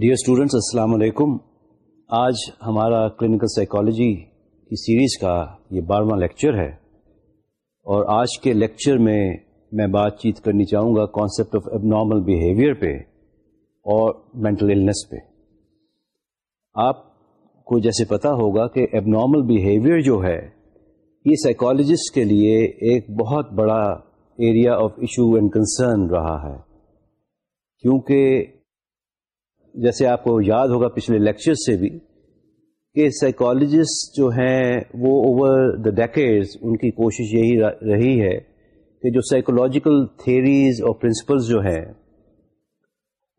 Dear students السلام علیکم آج ہمارا کلینکل سائیکالوجی کی سیریز کا یہ بارہواں لیکچر ہے اور آج کے لیکچر میں میں بات چیت کرنی چاہوں گا concept of abnormal behaviour پہ اور مینٹل النس پہ۔ آپ کو جیسے پتا ہوگا کہ اب نارمل بیہیویئر جو ہے، یہ سائیکالوجسٹ کے لیے ایک بہت بڑا area of issue and concern رہا ہے۔ کیونکہ جیسے آپ کو یاد ہوگا پچھلے لیکچر سے بھی، کہ سائیکالوجسٹ جو ہیں وہ اوور دا ڈیکیڈز ان کی کوشش یہی رہی ہے کہ جو سائیکولوجیکل تھیریز اور پرنسپلز جو ہیں،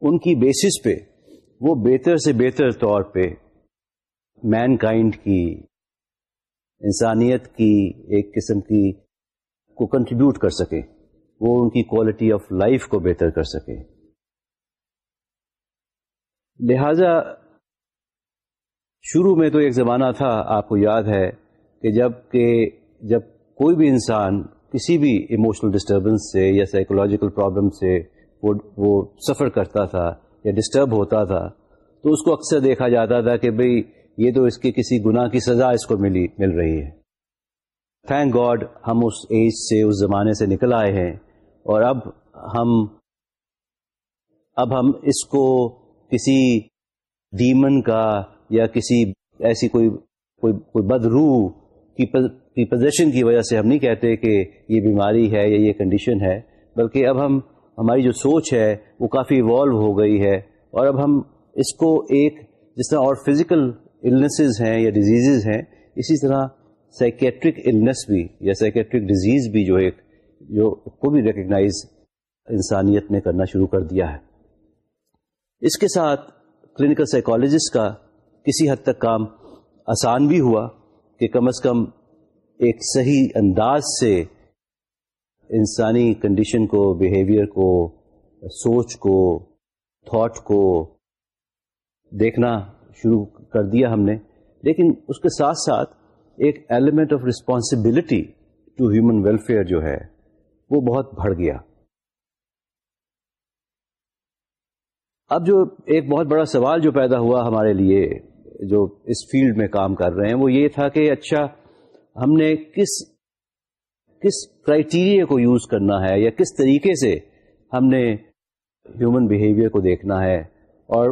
ان کی بیسس پہ، وہ بہتر سے بہتر طور پہ مین کائنڈ کی، انسانیت کی ایک قسم کی کو کنٹریبیوٹ کر سکے، وہ ان کی کوالٹی آف لائف کو بہتر کر سکے۔ لہذا شروع میں تو ایک زمانہ تھا، آپ کو یاد ہے کہ جبکہ جب کوئی بھی انسان کسی بھی ایموشنل ڈسٹربنس سے یا سائیکولوجیکل پرابلم سے وہ وہ سفر کرتا تھا یا ڈسٹرب ہوتا تھا، تو اس کو اکثر دیکھا جاتا تھا کہ بھئی یہ تو اس کی کسی گناہ کی سزا اس کو ملی، مل رہی ہے۔ تھینک گاڈ ہم اس ایج سے، اس زمانے سے نکل آئے ہیں اور اب ہم اب ہم اس کو کسی ڈیمن کا یا کسی ایسی کوئی کوئی کوئی بد روح کی پوزیشن کی وجہ سے ہم نہیں کہتے کہ یہ بیماری ہے یا یہ کنڈیشن ہے، بلکہ اب ہم، ہماری جو سوچ ہے وہ کافی ایوالو ہو گئی ہے اور اب ہم اس کو ایک جس طرح اور فزیکل النسز ہیں یا ڈیزیزز ہیں، اسی طرح سائکیٹرک النس بھی یا سائکیٹرک ڈیزیز بھی جو ایک، جو کو بھی ریکگنائز انسانیت نے کرنا شروع کر دیا ہے۔ اس کے ساتھ کلینکل سائیکالوجسٹ کا کسی حد تک کام آسان بھی ہوا کہ کم از کم ایک صحیح انداز سے انسانی کنڈیشن کو بیہیویئر کو، سوچ کو تھاٹ کو دیکھنا شروع کر دیا ہم نے۔ لیکن اس کے ساتھ ساتھ ایک element of responsibility to human welfare جو ہے، وہ بہت بڑھ گیا۔ اب جو ایک بہت بڑا سوال جو پیدا ہوا ہمارے لیے، جو اس فیلڈ میں کام کر رہے ہیں، وہ یہ تھا کہ اچھا ہم نے کس کس کرائٹیریا کو یوز کرنا ہے یا کس طریقے سے ہم نے ہیومن بیہیویئر کو دیکھنا ہے اور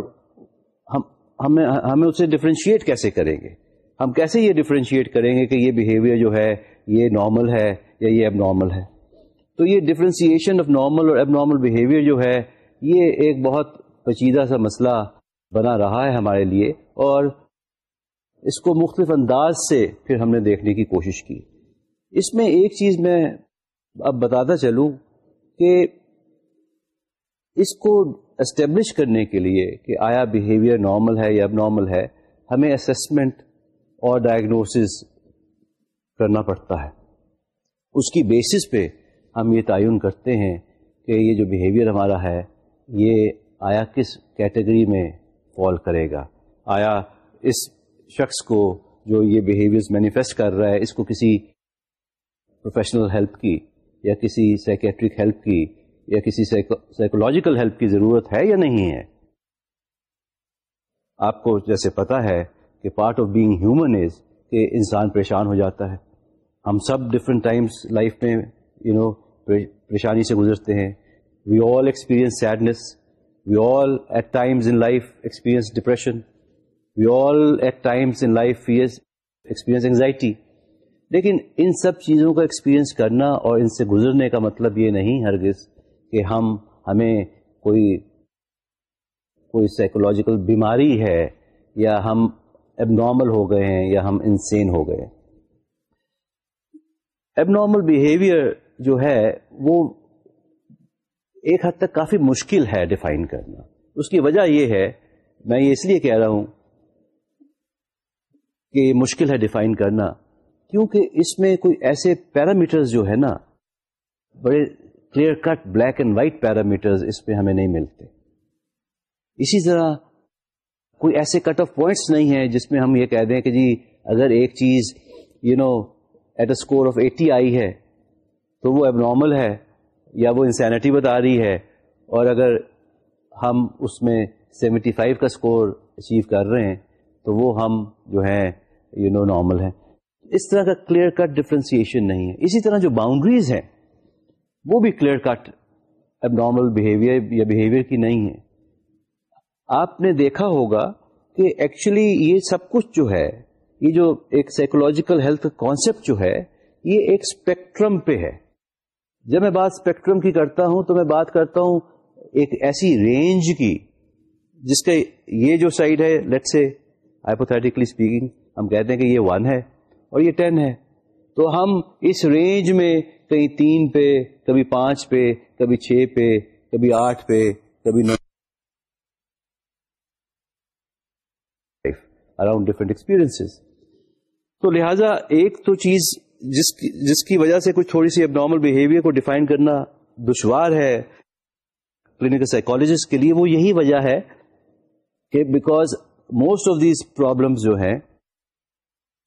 ہم ہمیں ہمیں اسے ڈفرینشیٹ کیسے کریں گے؟ ہم کیسے یہ ڈفرینشیٹ کریں گے کہ یہ بیہیویئر جو ہے، یہ نارمل ہے یا یہ اب نارمل ہے؟ تو یہ ڈفرینسیشن آف نارمل اور اب نارمل بیہیویئر جو ہے، یہ ایک بہت پیچیدہ سا مسئلہ بنا رہا ہے ہمارے لیے اور اس کو مختلف انداز سے پھر ہم نے دیکھنے کی کوشش کی۔ اس میں ایک چیز میں اب بتاتا چلوں کہ اس کو اسٹیبلش کرنے کے لیے کہ آیا بیہیویئر نارمل ہے یا اب نارمل ہے، ہمیں اسسمنٹ اور ڈائگنوسس کرنا پڑتا ہے۔ اس کی بیسس پہ ہم یہ تعین کرتے ہیں کہ یہ جو بیہیویئر ہمارا ہے، یہ آیا کس کیٹیگری میں فال کرے گا؟ آیا اس شخص کو جو یہ بیہیویئر مینیفیسٹ کر رہا ہے، اس کو کسی پروفیشنل ہیلپ کی یا کسی سائکیٹرک ہیلپ کی یا کسی سائیکولوجیکل ہیلپ کی ضرورت ہے یا نہیں ہے؟ آپ کو جیسے پتا ہے کہ part of being human is کہ انسان پریشان ہو جاتا ہے۔ ہم سب ڈفرینٹ ٹائمس لائف میں یو نو پریشانی سے گزرتے ہیں۔ We all experience sadness we all at times in life experience depression we all at times in life experience anxiety لیکن ان سب چیزوں کا ایکسپیرئنس کرنا اور ان سے گزرنے کا مطلب یہ نہیں ہرگز کہ ہم ہمیں کوئی کوئی سائیکولوجیکل بیماری ہے یا ہم اب نارمل ہو گئے ہیں یا ہم انسین ہو گئے اب نارمل بیہیویئر جو ہے وہ ایک حد تک کافی مشکل ہے ڈیفائن کرنا۔ اس کی وجہ یہ ہے، میں یہ اس لیے کہہ رہا ہوں کہ مشکل ہے ڈیفائن کرنا، کیونکہ اس میں کوئی ایسے پیرامیٹرز جو ہے نا، بڑے clear cut black and white parameters اس پہ ہمیں نہیں ملتے۔ اسی طرح کوئی ایسے کٹ آف پوائنٹس نہیں ہیں جس میں ہم یہ کہہ دیں کہ جی اگر ایک چیز you know at a score of eighty I ہے، تو وہ اب نارمل ہے۔ یا وہ انسینٹی بتا رہی ہے اور اگر ہم اس میں سیونٹی فائیو کا اسکور اچیو کر رہے ہیں، تو وہ ہم جو ہے یو نو نارمل ہیں۔ اس طرح کا کلیئر کٹ ڈفرینسیشن نہیں ہے۔ اسی طرح جو باؤنڈریز ہیں، وہ بھی کلیئر کٹ اب نارمل بہیویئر یا بہیویئر کی نہیں ہے آپ نے دیکھا ہوگا کہ ایکچولی یہ سب کچھ جو ہے، یہ جو ایک سائیکولوجیکل ہیلتھ کانسیپٹ جو ہے، یہ ایک اسپیکٹرم پہ ہے۔ جب میں بات اسپیکٹرم کی کرتا ہوں تو میں بات کرتا ہوں ایک ایسی رینج کی، جس کا یہ جو سائڈ ہے لیٹ سے ہائپوتھیٹیکلی اسپیکنگ ہم کہتے ہیں کہ یہ ون ہے اور یہ ٹین ہے۔ تو ہم اس رینج میں کہیں تین پہ، کبھی پانچ پہ، کبھی چھ پہ، کبھی آٹھ پہ، کبھی نو۔ اراؤنڈ ڈفرنٹ ایکسپیرئنس تو لہذا ایک تو چیز جس کی جس کی وجہ سے کچھ تھوڑی سی اب نارمل بہیویئر کو ڈیفائن کرنا دشوار ہے کلینکل سائیکولوجسٹ کے لیے، وہ یہی وجہ ہے کہ because most of these problem جو ہیں،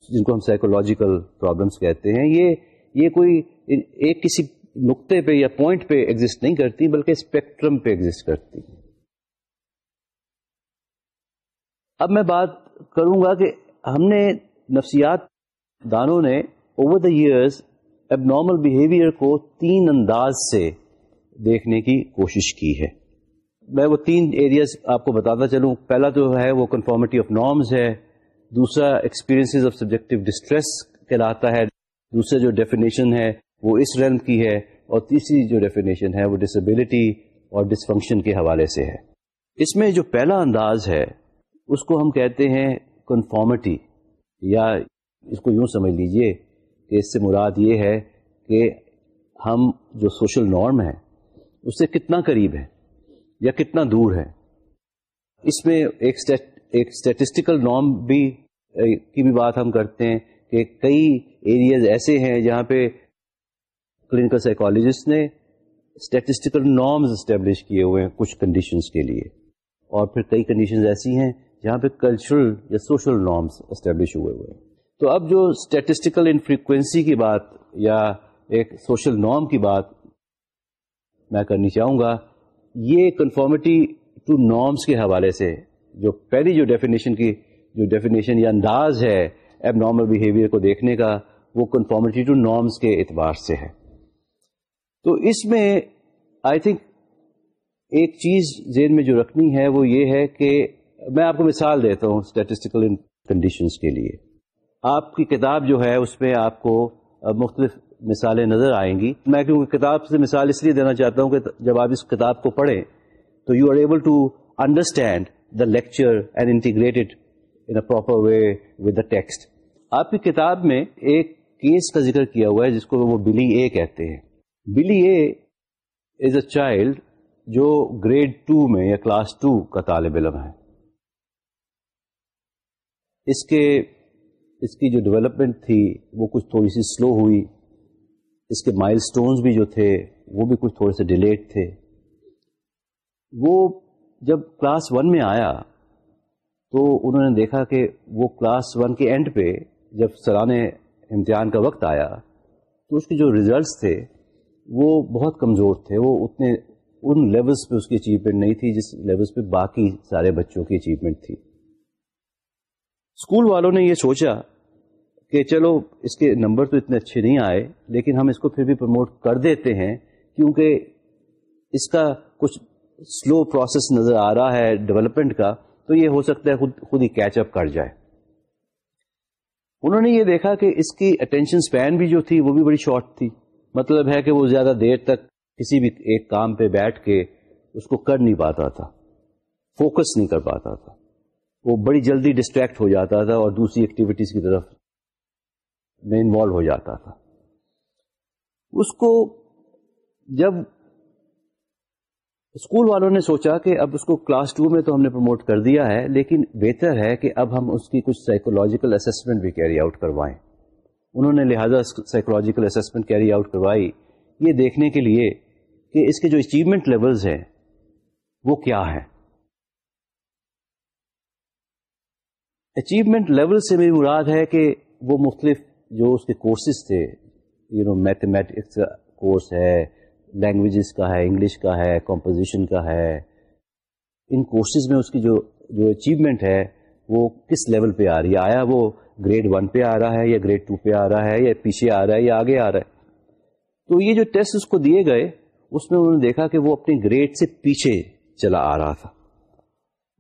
جن کو ہم سائیکولوجیکل پرابلمس کہتے ہیں، یہ یہ کوئی ایک کسی نقطے پہ یا پوائنٹ پہ ایگزٹ نہیں کرتی، بلکہ اسپیکٹرم پہ ایگزٹ کرتی اب میں بات کروں گا کہ ہم نے نفسیات دانوں نے over the years abnormal behaviour کو تین انداز سے دیکھنے کی کوشش کی ہے۔ میں وہ تین ایریاز آپ کو بتاتا چلوں۔ پہلا تو ہے وہ کنفارمیٹی آف نارمز ہے۔ دوسرا ایکسپیرینس آف سبجیکٹو ڈسٹریس کہلاتا ہے۔ دوسرا جو ڈیفینیشن ہے وہ اس رن کی ہے۔ اور تیسری جو ڈیفینیشن ہے وہ ڈسبلٹی اور ڈسفنکشن کے حوالے سے ہے۔ اس میں جو پہلا انداز ہے، اس کو ہم کہتے ہیں کنفارمٹی یا اس کو یوں سمجھ لیجیے۔ کہ اس سے مراد یہ ہے کہ ہم جو سوشل نارم ہے اس سے کتنا قریب ہے یا کتنا دور ہے اس میں ایک اسٹیٹسٹیکل نارم بھی کی بھی بات ہم کرتے ہیں کہ کئی ایریاز ایسے ہیں جہاں پہ کلینکل سائیکالوجسٹ نے اسٹیٹسٹیکل نارمز اسٹیبلش کیے ہوئے ہیں کچھ کنڈیشنز کے لیے۔ اور پھر کئی کنڈیشنز ایسی ہیں جہاں پہ کلچرل یا سوشل نارمس اسٹیبلش ہوئے ہوئے ہیں۔ تو اب جو اسٹیٹسٹیکل انفریکوینسی کی بات یا ایک سوشل نارم کی بات میں کرنی چاہوں گا، یہ کنفارمیٹی ٹو نارمس کے حوالے سے جو پہلی جو ڈیفینیشن کی جو ڈیفینیشن یا انداز ہے ایب نارمل بہیویئر کو دیکھنے کا، وہ کنفارمیٹی ٹو نارمس کے اعتبار سے ہے۔ تو اس میں آئی تھنک ایک چیز ذہن میں جو رکھنی ہے وہ یہ ہے کہ میں آپ کو مثال دیتا ہوں اسٹیٹسٹیکل کنڈیشنز کے لیے۔ آپ کی کتاب جو ہے اس میں آپ کو مختلف مثالیں نظر آئیں گی۔ میں کیونکہ کتاب سے مثال اس لیے دینا چاہتا ہوں کہ جب آپ اس کتاب کو پڑھیں تو you are able to understand the lecture and integrated in a proper way with the text آپ کی کتاب میں ایک کیس کا ذکر کیا ہوا ہے جس کو وہ بلی اے کہتے ہیں۔ Billy A is a child جو گریڈ ٹو میں یا کلاس ٹو کا طالب علم ہے۔ اس کے اس کی جو ڈیولپمنٹ تھی وہ کچھ تھوڑی سی سلو ہوئی۔ اس کے مائل سٹونز بھی جو تھے وہ بھی کچھ تھوڑے سے ڈیلیٹ تھے۔ وہ جب کلاس ون میں آیا تو انہوں نے دیکھا کہ وہ کلاس ون کے اینڈ پہ جب سرانے امتحان کا وقت آیا تو اس کے جو ریزلٹس تھے وہ بہت کمزور تھے۔ وہ اتنے ان لیولس پہ اس کی اچیومنٹ نہیں تھی جس لیولس پہ باقی سارے بچوں کی اچیومنٹ تھی۔ اسکول والوں نے یہ سوچا کہ چلو، اس کے نمبر تو اتنے اچھے نہیں آئے، لیکن ہم اس کو پھر بھی پروموٹ کر دیتے ہیں، کیونکہ اس کا کچھ سلو پروسیس نظر آ رہا ہے ڈیولپمنٹ کا، تو یہ ہو سکتا ہے خود خود ہی کیچ اپ کر جائے۔ انہوں نے یہ دیکھا کہ اس کی اٹینشن اسپین بھی جو تھی، وہ بھی بڑی شارٹ تھی۔ مطلب ہے کہ وہ زیادہ دیر تک کسی بھی ایک کام پہ بیٹھ کے اس کو کر نہیں پاتا تھا فوکس نہیں کر پاتا تھا۔ وہ بڑی جلدی ڈسٹریکٹ ہو جاتا تھا اور دوسری ایکٹیویٹیز کی طرف میں انوالو ہو جاتا تھا۔ اس کو جب اسکول والوں نے سوچا کہ اب اس کو کلاس ٹو میں تو ہم نے پروموٹ کر دیا ہے، لیکن بہتر ہے کہ اب ہم اس کی کچھ سائیکولوجیکل اسسمنٹ بھی کیری آؤٹ کروائیں۔ انہوں نے لہٰذا سائیکولوجیکل اسسمنٹ کیری آؤٹ کروائی۔ یہ دیکھنے کے لیے کہ اس کے جو اچیومنٹ لیولز ہیں وہ کیا ہے اچیومنٹ لیول سے میری مراد ہے کہ وہ مختلف جو اس کے کورسز تھے یو نو میتھمیٹکس کورس ہے لینگویجز کا ہے انگلش کا ہے کمپوزیشن کا ہے۔ ان کورسز میں اس کی جو جو اچیومنٹ ہے، وہ کس لیول پہ آ رہی ہے؟ آیا وہ گریڈ ون پہ آ رہا ہے یا گریڈ ٹو پہ آ رہا ہے یا پیچھے آ رہا ہے یا آگے آ رہا ہے؟ تو یہ جو ٹیسٹ اس کو دیے گئے، اس میں انہوں نے دیکھا کہ وہ اپنے گریڈ سے پیچھے چلا آ رہا تھا۔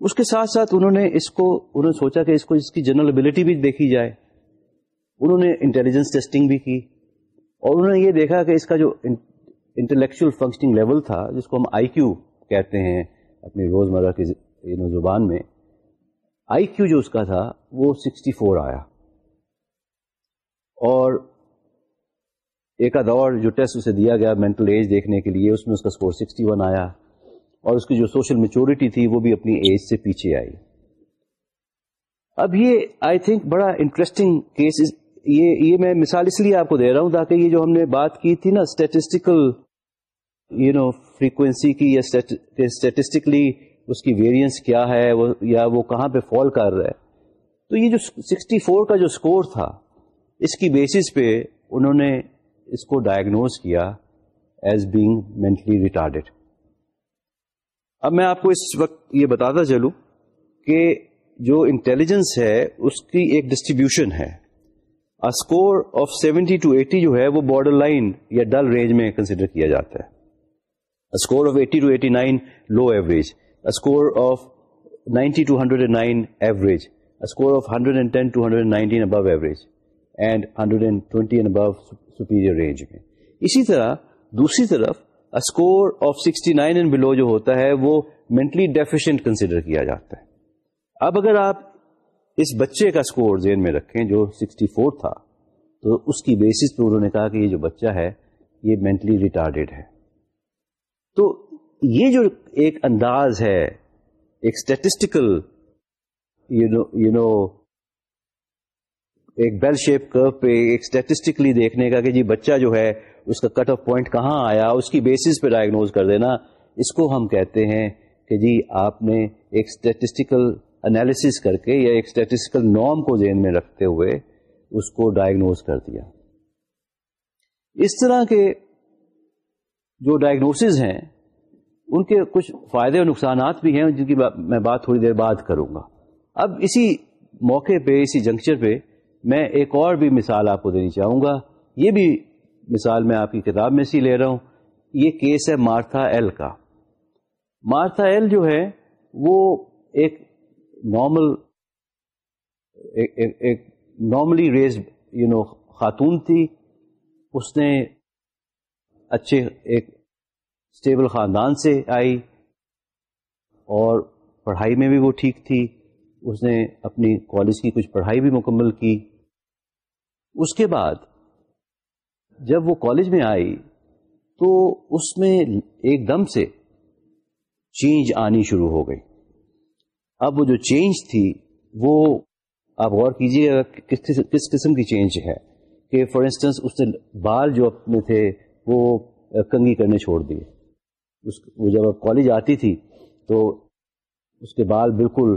اس کے ساتھ ساتھ انہوں نے اس کو انہوں نے سوچا کہ اس کو اس کی جنرل ابلٹی بھی دیکھی جائے۔ انہوں نے انٹیلیجنس ٹیسٹنگ بھی کی۔ اور انہوں نے یہ دیکھا کہ اس کا جو انٹلیکچل فنکشننگ لیول تھا، جس کو ہم آئی کیو کہتے ہیں اپنی روزمرہ کی زبان میں آئی کیو جو اس کا تھا، وہ سکسٹی فور آیا۔ اور ایک دور جو ٹیسٹ اسے دیا گیا مینٹل ایج دیکھنے کے لیے، اس میں اس کا اسکور سکسٹی ون آیا۔ اور اس کی جو سوشل میچورٹی تھی وہ بھی اپنی ایج سے پیچھے آئی۔ اب یہ آئی تھنک بڑا انٹرسٹنگ کیس یہ یہ میں مثال اس لیے آپ کو دے رہا ہوں تاکہ یہ جو ہم نے بات کی تھی نا اسٹیٹسٹیکل یو نو فریکوینسی کی یا اسٹیٹسٹکلی اس کی ویریئنس کیا ہے، وہ یا وہ کہاں پہ فال کر رہا ہے۔ تو یہ جو سکسٹی فور کا جو اسکور تھا، اس کی بیسس پہ انہوں نے اس کو ڈائگنوز کیا ایز بینگ مینٹلی ریٹارڈیڈ اب میں آپ کو اس وقت یہ بتاتا چلوں کہ جو انٹیلیجنس ہے، اس کی ایک ڈسٹریبیوشن ہے۔ Score of seventy two eighty جو ہے، وہ بارڈر لائن یا ڈل رینج میں کنسیڈر کیا جاتا ہے۔ Score of eighty to eighty nine low average score of ninety to hundred nine average score of hundred and ten to hundred nineteen above average and hundred and twenty and above superior range میں۔ اسی طرح دوسری طرف score of sixty nine and below جو ہوتا ہے وہ mentally deficient consider کیا جاتا ہے۔ اب اگر آپ اس بچے کا اسکور ذہن میں رکھیں جو سکسٹی فور تھا، تو اس کی بیسس پہ انہوں نے کہا کہ یہ جو بچہ ہے، یہ مینٹلی ریٹارڈیڈ ہے۔ تو یہ جو ایک انداز ہے، ایک اسٹیٹسٹیکل یو نو ایک بیل شیپ کر پہ ایک اسٹیٹسٹکلی دیکھنے کا کہ جی بچہ جو ہے اس کا کٹ آف پوائنٹ کہاں آیا؟ اس کی بیسس پہ ڈائگنوز کر دینا۔ اس کو ہم کہتے ہیں کہ جی آپ نے ایک اسٹیٹسٹیکل انالیس کر کے یا ایک اسٹیٹسٹیکل نارم کو ذہن میں رکھتے ہوئے اس کو ڈائگنوز کر دیا۔ اس طرح کے جو ڈائگنوسز ہیں، ان کے کچھ فائدے اور نقصانات بھی ہیں، جن کی میں بات تھوڑی دیر بعد کروں گا۔ اب اسی موقع پہ، اسی جنکچر پہ میں ایک اور بھی مثال آپ کو دینی چاہوں گا۔ یہ بھی مثال میں آپ کی کتاب میں سی لے رہا ہوں، یہ کیس ہے مارتھا ایل کا۔ مارتھا ایل جو ہے، وہ ایک نارمل، ایک نارملی ریز یو نو خاتون تھی۔ اس نے اچھے ایک اسٹیبل خاندان سے آئی اور پڑھائی میں بھی وہ ٹھیک تھی۔ اس نے اپنی کالج کی کچھ پڑھائی بھی مکمل کی۔ اس کے بعد جب وہ کالج میں آئی تو اس میں ایک دم سے چینج آنی شروع ہو گئی۔ اب وہ جو چینج تھی، وہ آپ غور کیجیے گا کس قسم کی چینج ہے کہ فار انسٹنس اس نے بال جو اپنے تھے، وہ کنگھی کرنے چھوڑ دیے۔ اس وہ جب اب کالج آتی تھی تو اس کے بال بالکل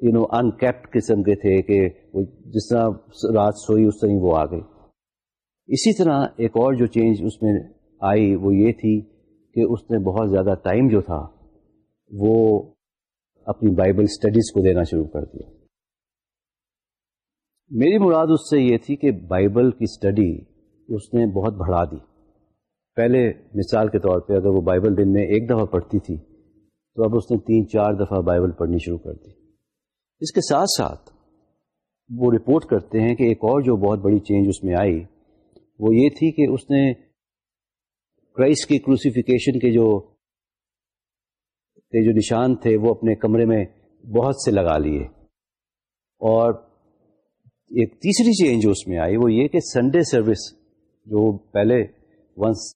یو نو ان کیپڈ قسم کے تھے کہ وہ جس طرح رات سوئی اس طرح وہ آ گئی۔ اسی طرح ایک اور جو چینج اس میں آئی وہ یہ تھی کہ اس نے بہت زیادہ ٹائم جو تھا وہ اپنی بائبل اسٹڈیز کو دینا شروع کر دیا۔ میری مراد اس سے یہ تھی کہ بائبل کی اسٹڈی اس نے بہت بڑھا دی۔ پہلے مثال کے طور پہ اگر وہ بائبل دن میں ایک دفعہ پڑھتی تھی تو اب اس نے تین چار دفعہ بائبل پڑھنی شروع کر دی۔ اس کے ساتھ ساتھ وہ رپورٹ کرتے ہیں کہ ایک اور جو بہت بڑی چینج اس میں آئی وہ یہ تھی کہ اس نے کرائسٹ کی کروسیفیکیشن کے جو جو نشان تھے وہ اپنے کمرے میں بہت سے لگا لیے۔ اور ایک تیسری چینج اس میں آئی وہ یہ کہ سنڈے سروس جو پہلے once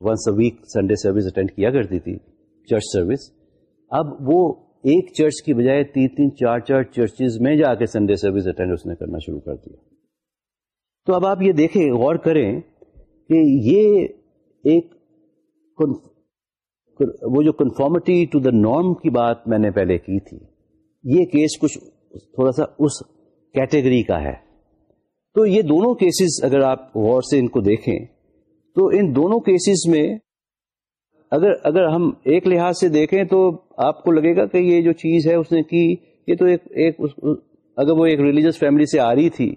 once a week Sunday service attend کیا کرتی تھی، چرچ سروس، اب وہ ایک چرچ کی بجائے تین تین چار چار چرچز میں جا کے سنڈے سروس اٹینڈ اس نے کرنا شروع کر دیا۔ تو اب آپ یہ دیکھیں، غور کریں کہ یہ ایک وہ جو کنفارمٹی ٹو دا نارم کی بات میں نے پہلے کی تھی، یہ کیس کچھ تھوڑا سا اس کیٹیگری کا ہے۔ تو یہ دونوں کیسز اگر آپ غور سے ان کو دیکھیں، تو ان دونوں کیسز میں اگر اگر ہم ایک لحاظ سے دیکھیں تو آپ کو لگے گا کہ یہ جو چیز ہے اس نے کی، یہ تو ایک ایک اگر وہ ایک ریلیجس فیملی سے آ رہی تھی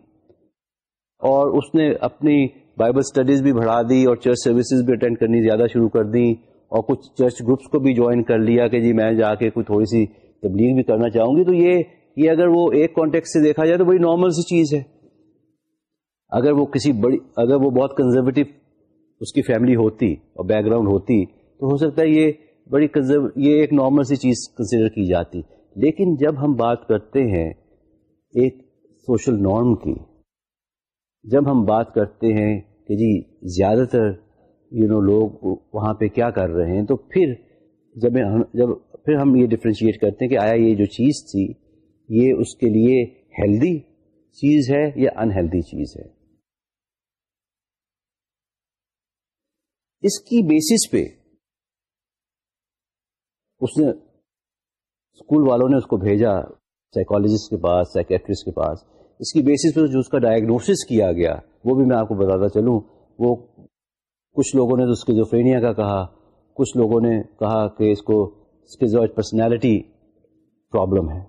اور اس نے اپنی بائبل اسٹڈیز بھی بڑھا دی اور چرچ سروسز بھی اٹینڈ کرنی زیادہ شروع کر دی اور کچھ چرچ گروپس کو بھی جوائن کر لیا کہ جی میں جا کے کوئی تھوڑی سی تبلیغ بھی کرنا چاہوں گی تو یہ یہ اگر وہ ایک کانٹیکٹ سے دیکھا جائے تو بڑی نارمل سی چیز ہے۔ اگر وہ کسی بڑی، اگر وہ بہت کنزرویٹو اس کی فیملی ہوتی اور بیک گراؤنڈ ہوتی تو ہو سکتا ہے یہ بڑی یہ ایک نارمل سی چیز کنسیڈر کی جاتی۔ لیکن جب ہم بات کرتے ہیں ایک سوشل نارم کی جب ہم بات کرتے ہیں کہ جی زیادہ تر یو نو لوگ وہاں پہ کیا کر رہے ہیں، تو پھر جب جب پھر ہم یہ ڈفرینشیٹ کرتے ہیں کہ آیا یہ جو چیز تھی، یہ اس کے لیے ہیلدی چیز ہے یا انہیلدی چیز ہے؟ اس کی بیسس پہ اس نے اسکول والوں نے اس کو بھیجا سائیکالوجسٹ کے پاس سائکیٹرسٹ کے پاس اس کی بیسس پہ جو اس کا ڈائگنوسس کیا گیا، وہ بھی میں آپ کو بتاتا چلوں۔ وہ کچھ لوگوں نے تو اسکیزوفرینیا کا کہا، کچھ لوگوں نے کہا کہ اس کو پرسنالٹی پرابلم ہے۔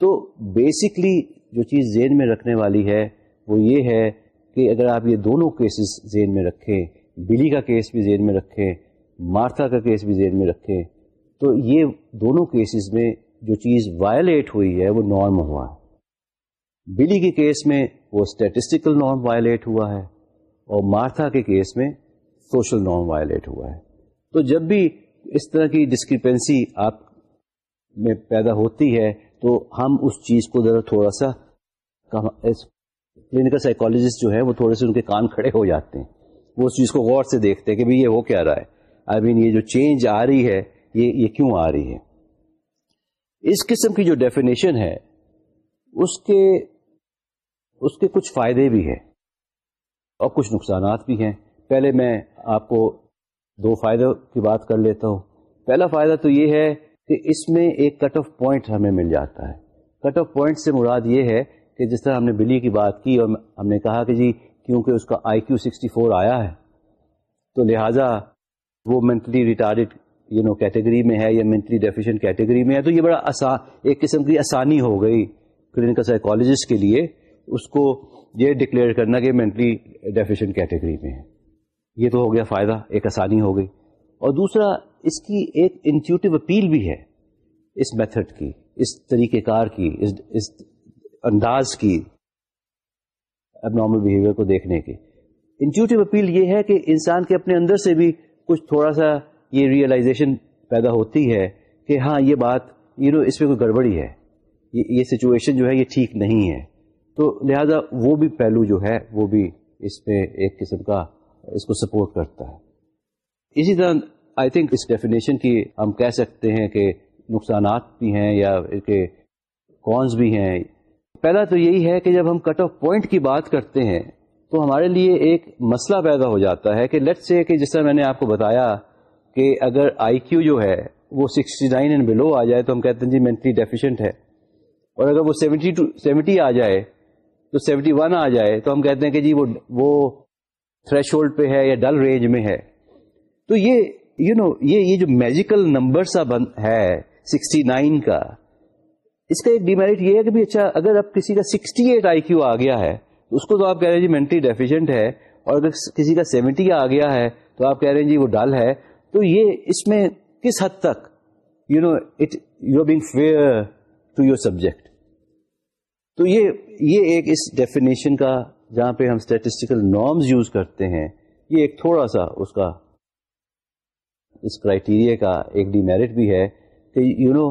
تو بیسکلی جو چیز زین میں رکھنے والی ہے، وہ یہ ہے کہ اگر آپ یہ دونوں کیسز زین میں رکھیں، بلی کا کیس بھی زین میں رکھیں مارتھا کا کیس بھی زین میں رکھیں، تو یہ دونوں کیسز میں جو چیز وائلیٹ ہوئی ہے، وہ نارم ہوا ہے۔ بلی کے کیس میں وہ اسٹیٹسٹیکل نارم وائلیٹ ہوا ہے اور مارتھا کے کیس میں سوشل نارم وائلیٹ ہوا ہے۔ تو جب بھی اس طرح کی ڈسکریپنسی آپ میں پیدا ہوتی ہے تو ہم اس چیز کو ذرا تھوڑا سا کلینکل سائیکولوجسٹ جو ہے وہ تھوڑے سے ان کے کان کھڑے ہو جاتے ہیں۔ وہ اس چیز کو غور سے دیکھتے ہیں کہ بھائی یہ ہو کیا رہا ہے۔ آئی مین یہ جو چینج آ رہی ہے، یہ یہ کیوں آ رہی ہے؟ اس قسم کی جو ڈیفینیشن ہے، اس کے اس کے کچھ فائدے بھی ہیں اور کچھ نقصانات بھی ہیں۔ پہلے میں آپ کو دو فائدوں کی بات کر لیتا ہوں۔ پہلا فائدہ تو یہ ہے کہ اس میں ایک کٹ آف پوائنٹ ہمیں مل جاتا ہے۔ کٹ آف پوائنٹ سے مراد یہ ہے کہ جس طرح ہم نے بلی کی بات کی اور ہم نے کہا کہ جی کیونکہ اس کا آئی کیو سکسٹی فور آیا ہے، تو لہٰذا وہ mentally retard you know category میں ہے یا مینٹلی ڈیفیشنٹ کیٹیگری میں ہے۔ تو یہ بڑا آسان، ایک قسم کی آسانی ہو گئی کلینکل سائیکالوجسٹ کے لیے۔ اس کو یہ ڈکلیئر کرنا کہ مینٹلی ڈیفیشنٹ کیٹیگری میں ہے۔ یہ تو ہو گیا فائدہ، ایک آسانی ہو گئی۔ اور دوسرا، اس کی ایک انٹیوٹیو اپیل بھی ہے اس میتھڈ کی، اس طریقہ کار کی، اس اس انداز کی اب نارمل بہیویئر کو دیکھنے کی۔ انٹیوٹیو اپیل یہ ہے کہ انسان کے اپنے اندر سے بھی کچھ تھوڑا سا یہ ریئلائزیشن پیدا ہوتی ہے کہ ہاں یہ بات یو نو اس میں کوئی گڑبڑی ہے۔ یہ سچویشن جو ہے، یہ ٹھیک نہیں ہے۔ تو لہذا وہ بھی پہلو جو ہے، وہ بھی اس میں ایک قسم کا اس کو سپورٹ کرتا ہے۔ اسی طرح آئی تھنک اس ڈیفینیشن کی ہم کہہ سکتے ہیں کہ نقصانات بھی ہیں یا کہ کونس بھی ہیں۔ پہلا تو یہی ہے کہ جب ہم کٹ آف پوائنٹ کی بات کرتے ہیں، تو ہمارے لیے ایک مسئلہ پیدا ہو جاتا ہے کہ لیٹ سے کہ جس طرح میں نے آپ کو بتایا کہ اگر آئی کیو جو ہے وہ سکسٹی نائن اینڈ بلو آ جائے تو ہم کہتے ہیں جی مینٹلی ڈیفیشنٹ ہے۔ اور اگر وہ سیونٹی ٹو سیونٹی آ جائے تو سیونٹی ون آ جائے تو ہم کہتے ہیں کہ جی وہ وہ تھریش ہولڈ پہ ہے یا ڈل رینج میں ہے۔ تو یہ یو you نو know, یہ یہ جو میجیکل نمبر سا بند ہے سکسٹی نائن کا اس کا ایک ڈیمیرٹ یہ ہے کہ اچھا اگر اب کسی کا سکسٹی ایٹ آئی کیو آ گیا ہے اس کو تو آپ کہہ رہے ہیں جی مینٹلی ڈیفیشنٹ ہے اور اگر کسی کا سیونٹی آ گیا ہے تو آپ کہہ رہے ہیں جی وہ ڈل ہے۔ تو یہ اس میں کس حد تک you know it you being fair to your subject تو یہ یہ ایک اس ڈیفینیشن کا جہاں پہ ہم اسٹیٹسٹیکل نارمز یوز کرتے ہیں، یہ ایک تھوڑا سا اس کا، اس کرائٹیریا کا ایک ڈی میرٹ بھی ہے کہ یو نو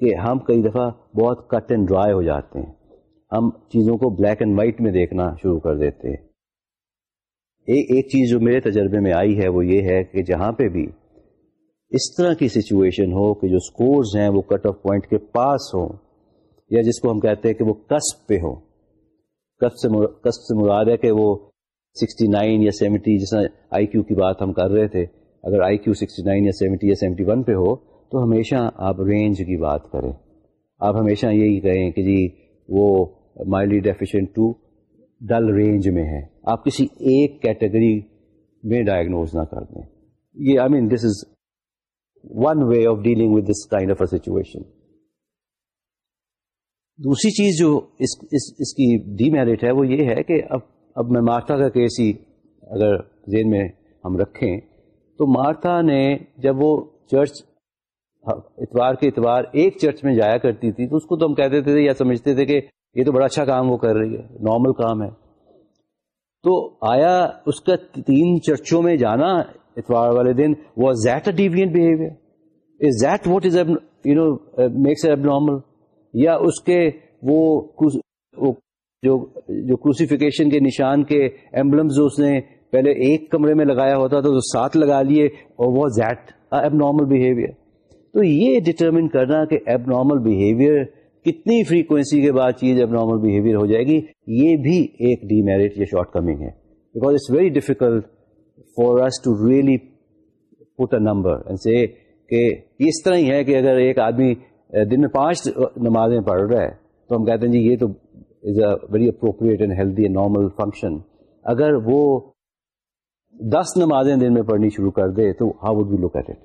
کہ ہم کئی دفعہ بہت کٹ اینڈ ڈرائی ہو جاتے ہیں۔ ہم چیزوں کو بلیک اینڈ وائٹ میں دیکھنا شروع کر دیتے ہیں۔ ایک ایک چیز جو میرے تجربے میں آئی ہے وہ یہ ہے کہ جہاں پہ بھی اس طرح کی سچویشن ہو کہ جو سکورز ہیں وہ کٹ آف پوائنٹ کے پاس ہوں۔ یا جس کو ہم کہتے ہیں کہ وہ کسپ پہ ہوں۔ کسپ سے مراد ہے کہ وہ سکسٹی نائن یا سیونٹی جس آئی کیو کی بات ہم کر رہے تھے۔ اگر آئی کیو سکسٹی نائن یا سیونٹی یا سیونٹی ون پہ ہو تو ہمیشہ آپ رینج کی بات کریں۔ آپ ہمیشہ یہی کہیں کہ جی وہ mildly deficient to dull range میں ہے۔ آپ کسی ایک کیٹیگری میں ڈائگنوز نہ کر دیں۔ یہ، I mean, this is one way of dealing with this kind of a situation. دوسری چیز جو اس اس, اس کی ڈی میرٹ ہے وہ یہ ہے کہ اب اب میں مارتھا کا کیس ہی اگر ذہن میں ہم رکھیں تو مارتھا نے جب وہ چرچ اتوار کے اتوار ایک چرچ میں جایا کرتی تھی تو اس کو تو ہم کہتے تھے یا سمجھتے تھے کہ یہ تو بڑا اچھا کام وہ کر رہی ہے نارمل کام ہے۔ تو آیا اس کا تین چرچوں میں جانا اتوار والے دن was that a deviant behaviour is that what is you know makes abnormal یا اس کے وہ جو جو کروسیفیکیشن کے نشان کے ایمبلمس جو اس نے پہلے ایک کمرے میں لگایا ہوتا تھا تو ساتھ لگا لیے اور وہ زیٹ ایب نارمل بہیویئر تو یہ ڈٹرمن کرنا کہ ایب نارمل بہیویئر کتنی فریکوینسی کے بعد چیز ایب نارمل بہیویئر ہو جائے گی، یہ بھی ایک ڈی میرٹ یا شارٹ کمنگ ہے because it's very difficult for us to really put a number سے کہ اس طرح ہی ہے کہ اگر ایک آدمی دن میں پانچ نمازیں پڑھ رہا ہے۔ تو ہم کہتے ہیں جی یہ تو is a very appropriate and healthy normal function اگر وہ دس نمازیں دن میں پڑھنی شروع کر دے، تو how would we look at it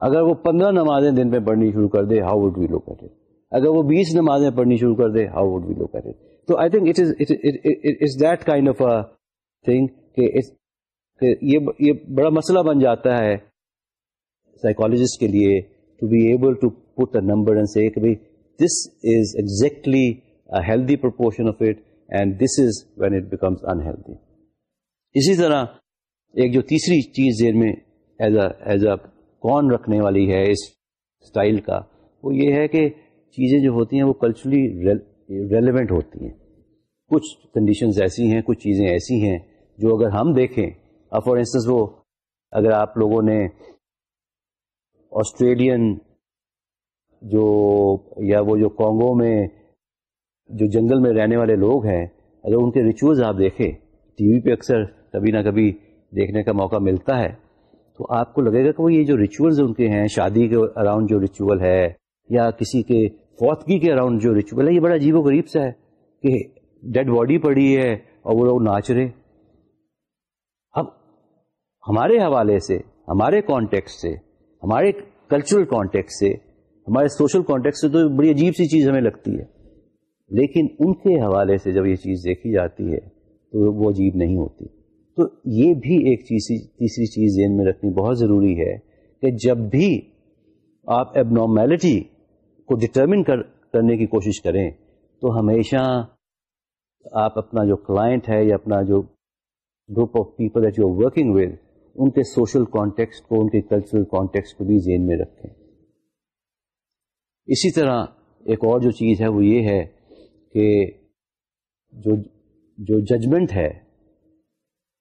اگر وہ پندرہ نمازیں دن میں پڑھنی شروع کر دے how would we look at it اگر وہ بیس نمازیں پڑھنی شروع کر دے how would we look at it تو I think it is that kind of a thing کہ یہ بڑا مسئلہ بن جاتا ہے سائیکالوجسٹ کے لیے۔ To be able to put a number and say this is exactly healthy proportion of it and this is when it becomes unhealthy اسی طرح ایک جو تیسری چیز دیر میں ایز اے ایز اے کون رکھنے والی ہے اس اسٹائل کا، وہ یہ ہے کہ چیزیں جو ہوتی ہیں وہ کلچرلی ریلیونٹ ہوتی ہیں۔ کچھ کنڈیشنز ایسی ہیں، کچھ چیزیں ایسی ہیں جو اگر ہم دیکھیں، اب فار انسٹنس وہ اگر آپ لوگوں نے آسٹریلین جو یا وہ جو کانگو میں جو جنگل میں رہنے والے لوگ ہیں، اگر ان کے ریچولز آپ دیکھیں، ٹی وی پہ اکثر کبھی نہ کبھی دیکھنے کا موقع ملتا ہے۔ تو آپ کو لگے گا کہ وہ یہ جو ریچولز ان کے ہیں، شادی کے اراؤنڈ جو ریچول ہے، یا کسی کے فوتگی کے اراؤنڈ جو ریچول ہے، یہ بڑا عجیب و غریب سا ہے کہ ڈیڈ باڈی پڑی ہے اور وہ لوگ ناچ رہے۔ اب ہمارے حوالے سے، ہمارے کانٹیکٹ سے ہمارے کلچرل کانٹیکٹ سے، ہمارے سوشل کانٹیکٹ سے تو بڑی عجیب سی چیز ہمیں لگتی ہے۔ لیکن ان کے حوالے سے جب یہ چیز دیکھی جاتی ہے تو وہ عجیب نہیں ہوتی۔ تو یہ بھی ایک چیز، تیسری چیز ذہن میں رکھنی بہت ضروری ہے کہ جب بھی آپ اب نارمیلٹی کو ڈٹرمن کر، کرنے کی کوشش کریں تو ہمیشہ آپ اپنا جو کلائنٹ ہے یا اپنا جو group of people at you working with ان کے سوشل کانٹیکس کو، ان کے کلچرل کانٹیکس کو بھی ذہن میں رکھیں۔ اسی طرح ایک اور جو چیز ہے وہ یہ ہے کہ جو جو ججمنٹ ہے،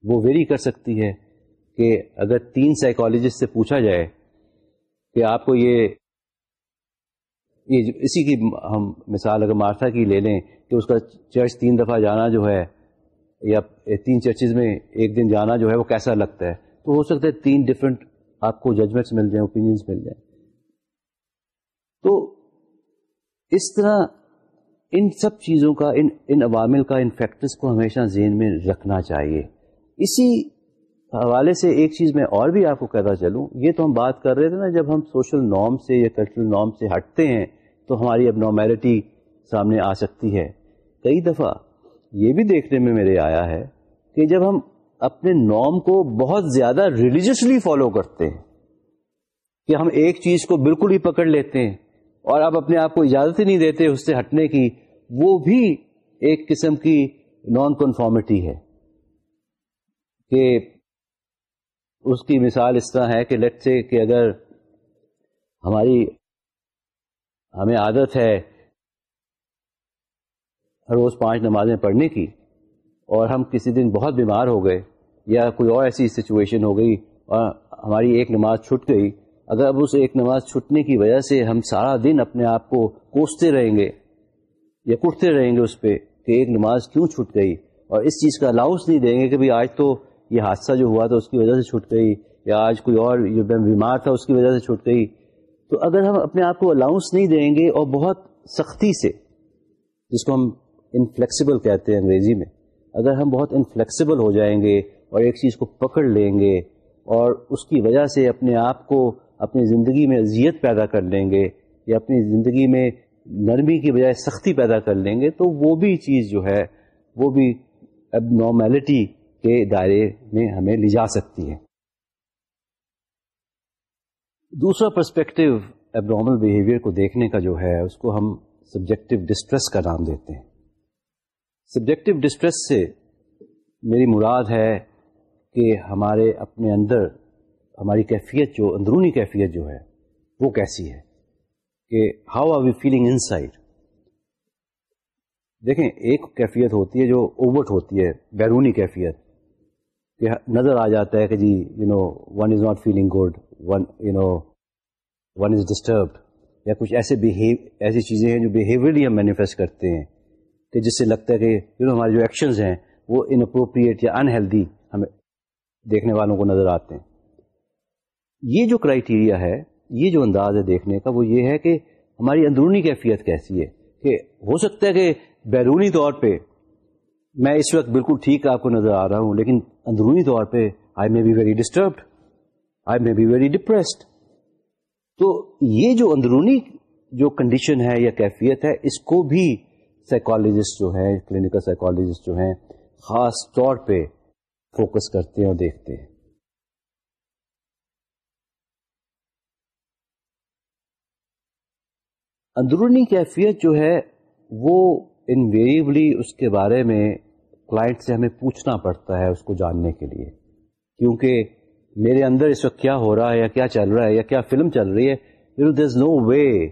وہ ویری کر سکتی ہے کہ اگر تین سائیکالوجسٹ سے پوچھا جائے کہ آپ کو یہ یہ اسی کی ہم مثال اگر مارتھا کی لے لیں کہ اس کا چرچ تین دفعہ جانا جو ہے یا تین چرچز میں ایک دن جانا جو ہے وہ کیسا لگتا ہے۔ تو ہو سکتا ہے تین ڈفرینٹ آپ کو ججمنٹس مل جائیں اوپینینس مل جائیں۔ تو اس طرح ان سب چیزوں کا، ان ان عوامل کا، ان فیکٹرس کو ہمیشہ ذہن میں رکھنا چاہیے۔ اسی حوالے سے ایک چیز میں اور بھی آپ کو کہتا چلوں۔ یہ تو ہم بات کر رہے تھے نا، جب ہم سوشل نارم سے یا کلچرل نارم سے ہٹتے ہیں، تو ہماری اب نارمیلٹی سامنے آ سکتی ہے۔ کئی دفعہ یہ بھی دیکھنے میں میرے آیا ہے کہ جب ہم اپنے نارم کو بہت زیادہ ریلیجسلی فالو کرتے ہیں کہ ہم ایک چیز کو بالکل ہی پکڑ لیتے ہیں اور آپ اپنے آپ کو اجازت ہی نہیں دیتے اس سے ہٹنے کی، وہ بھی ایک قسم کی نان کنفارمٹی ہے کہ اس کی مثال اس طرح ہے کہ لٹ سے کہ اگر ہماری، ہمیں عادت ہے ہر روز پانچ نمازیں پڑھنے کی اور ہم کسی دن بہت بیمار ہو گئے یا کوئی اور ایسی سچویشن ہو گئی اور ہماری ایک نماز چھٹ گئی، اگر اب اس ایک نماز چھٹنے کی وجہ سے ہم سارا دن اپنے آپ کو کوستے رہیں گے یا کٹتے رہیں گے اس پہ کہ ایک نماز کیوں چھٹ گئی؟ اور اس چیز کا الاؤنس نہیں دیں گے کہ بھائی آج تو یہ حادثہ جو ہوا تھا اس کی وجہ سے چھٹ گئی، یا آج کوئی اور جو بیمار تھا اس کی وجہ سے چھٹ گئی۔ تو اگر ہم اپنے آپ کو الاؤنس نہیں دیں گے اور بہت سختی سے، جس کو ہم انفلیکسیبل کہتے ہیں انگریزی میں، اگر ہم بہت انفلیکسیبل ہو جائیں گے اور ایک چیز کو پکڑ لیں گے اور اس کی وجہ سے اپنے آپ کو اپنی زندگی میں اذیت پیدا کر لیں گے یا اپنی زندگی میں نرمی کی بجائے سختی پیدا کر لیں گے، تو وہ بھی چیز جو ہے، وہ بھی اب نارمیلٹی کے دائرے میں ہمیں لے جا سکتی ہے۔ دوسرا پرسپیکٹو اب نارمل بہیویئر کو دیکھنے کا جو ہے، اس کو ہم سبجیکٹو ڈسٹریس کا نام دیتے ہیں۔ سبجیکٹو ڈسٹریس سے میری مراد ہے کہ ہمارے اپنے اندر ہماری کیفیت جو اندرونی کیفیت جو ہے وہ کیسی ہے کہ how are we feeling inside دیکھیں، ایک کیفیت ہوتی ہے جو اوورٹ ہوتی ہے، بیرونی کیفیت، کہ نظر آ جاتا ہے کہ جی you know one is not feeling good one you know one is disturbed یا کچھ ایسے ایسی چیزیں ہیں جو بیہیویئرلی ہم مینیفیسٹ کرتے ہیں، کہ جس سے لگتا ہے کہ یو نو ہمارے جو ایکشنز ہیں وہ ان اپروپریٹ یا انہیلدی دیکھنے والوں کو نظر آتے ہیں۔ یہ جو کرائیٹیریا ہے، یہ جو انداز ہے دیکھنے کا، وہ یہ ہے کہ ہماری اندرونی کیفیت کیسی ہے۔ کہ ہو سکتا ہے کہ بیرونی طور پہ میں اس وقت بالکل ٹھیک آپ کو نظر آ رہا ہوں، لیکن اندرونی طور پہ I may be very disturbed I may be very depressed تو یہ جو اندرونی جو کنڈیشن ہے یا کیفیت ہے، اس کو بھی سائیکالوجسٹ جو ہے کلینکل سائیکالوجسٹ جو ہیں، خاص طور پہ فوکس کرتے ہیں اور دیکھتے ہیں۔ اندرونی کیفیت جو ہے، وہ انویریبلی اس کے بارے میں کلائنٹ سے ہمیں پوچھنا پڑتا ہے اس کو جاننے کے لیے۔ کیونکہ میرے اندر اس وقت کیا ہو رہا ہے یا کیا چل رہا ہے یا کیا فلم چل رہی ہے you know there is no way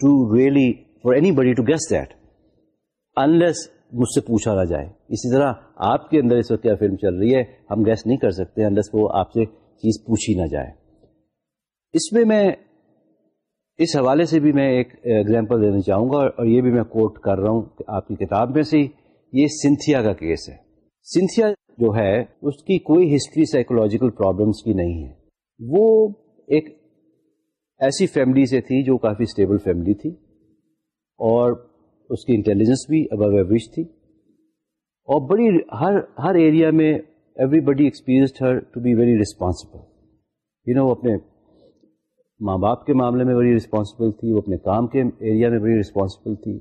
to really for anybody to guess that unless مجھ سے پوچھا نہ جائے۔ اسی طرح آپ کے اندر اس وقت کیا فلم چل رہی ہے، ہم گیس نہیں کر سکتے انلیس وہ آپ سے چیز پوچھی نہ جائے۔ اس میں میں، اس حوالے سے بھی میں ایک ایگزامپل دینا چاہوں گا، اور یہ بھی میں کوٹ کر رہا ہوں کہ آپ کی کتاب میں سے یہ سنتھیا کا کیس ہے۔ سنتھیا جو ہے، اس کی کوئی ہسٹری سائیکولوجیکل پرابلمس کی نہیں ہے۔ وہ ایک ایسی فیملی سے تھی جو کافی اسٹیبل فیملی تھی، اور اس کی انٹیلیجنس بھی ابو ایوریج تھی۔ اور بڑی ہر ہر ایریا میں everybody experienced her to be very responsible you know اپنے ماں باپ کے معاملے میں بڑی رسپانسبل تھی، وہ اپنے کام کے ایریا میں بڑی رسپانسبل تھی۔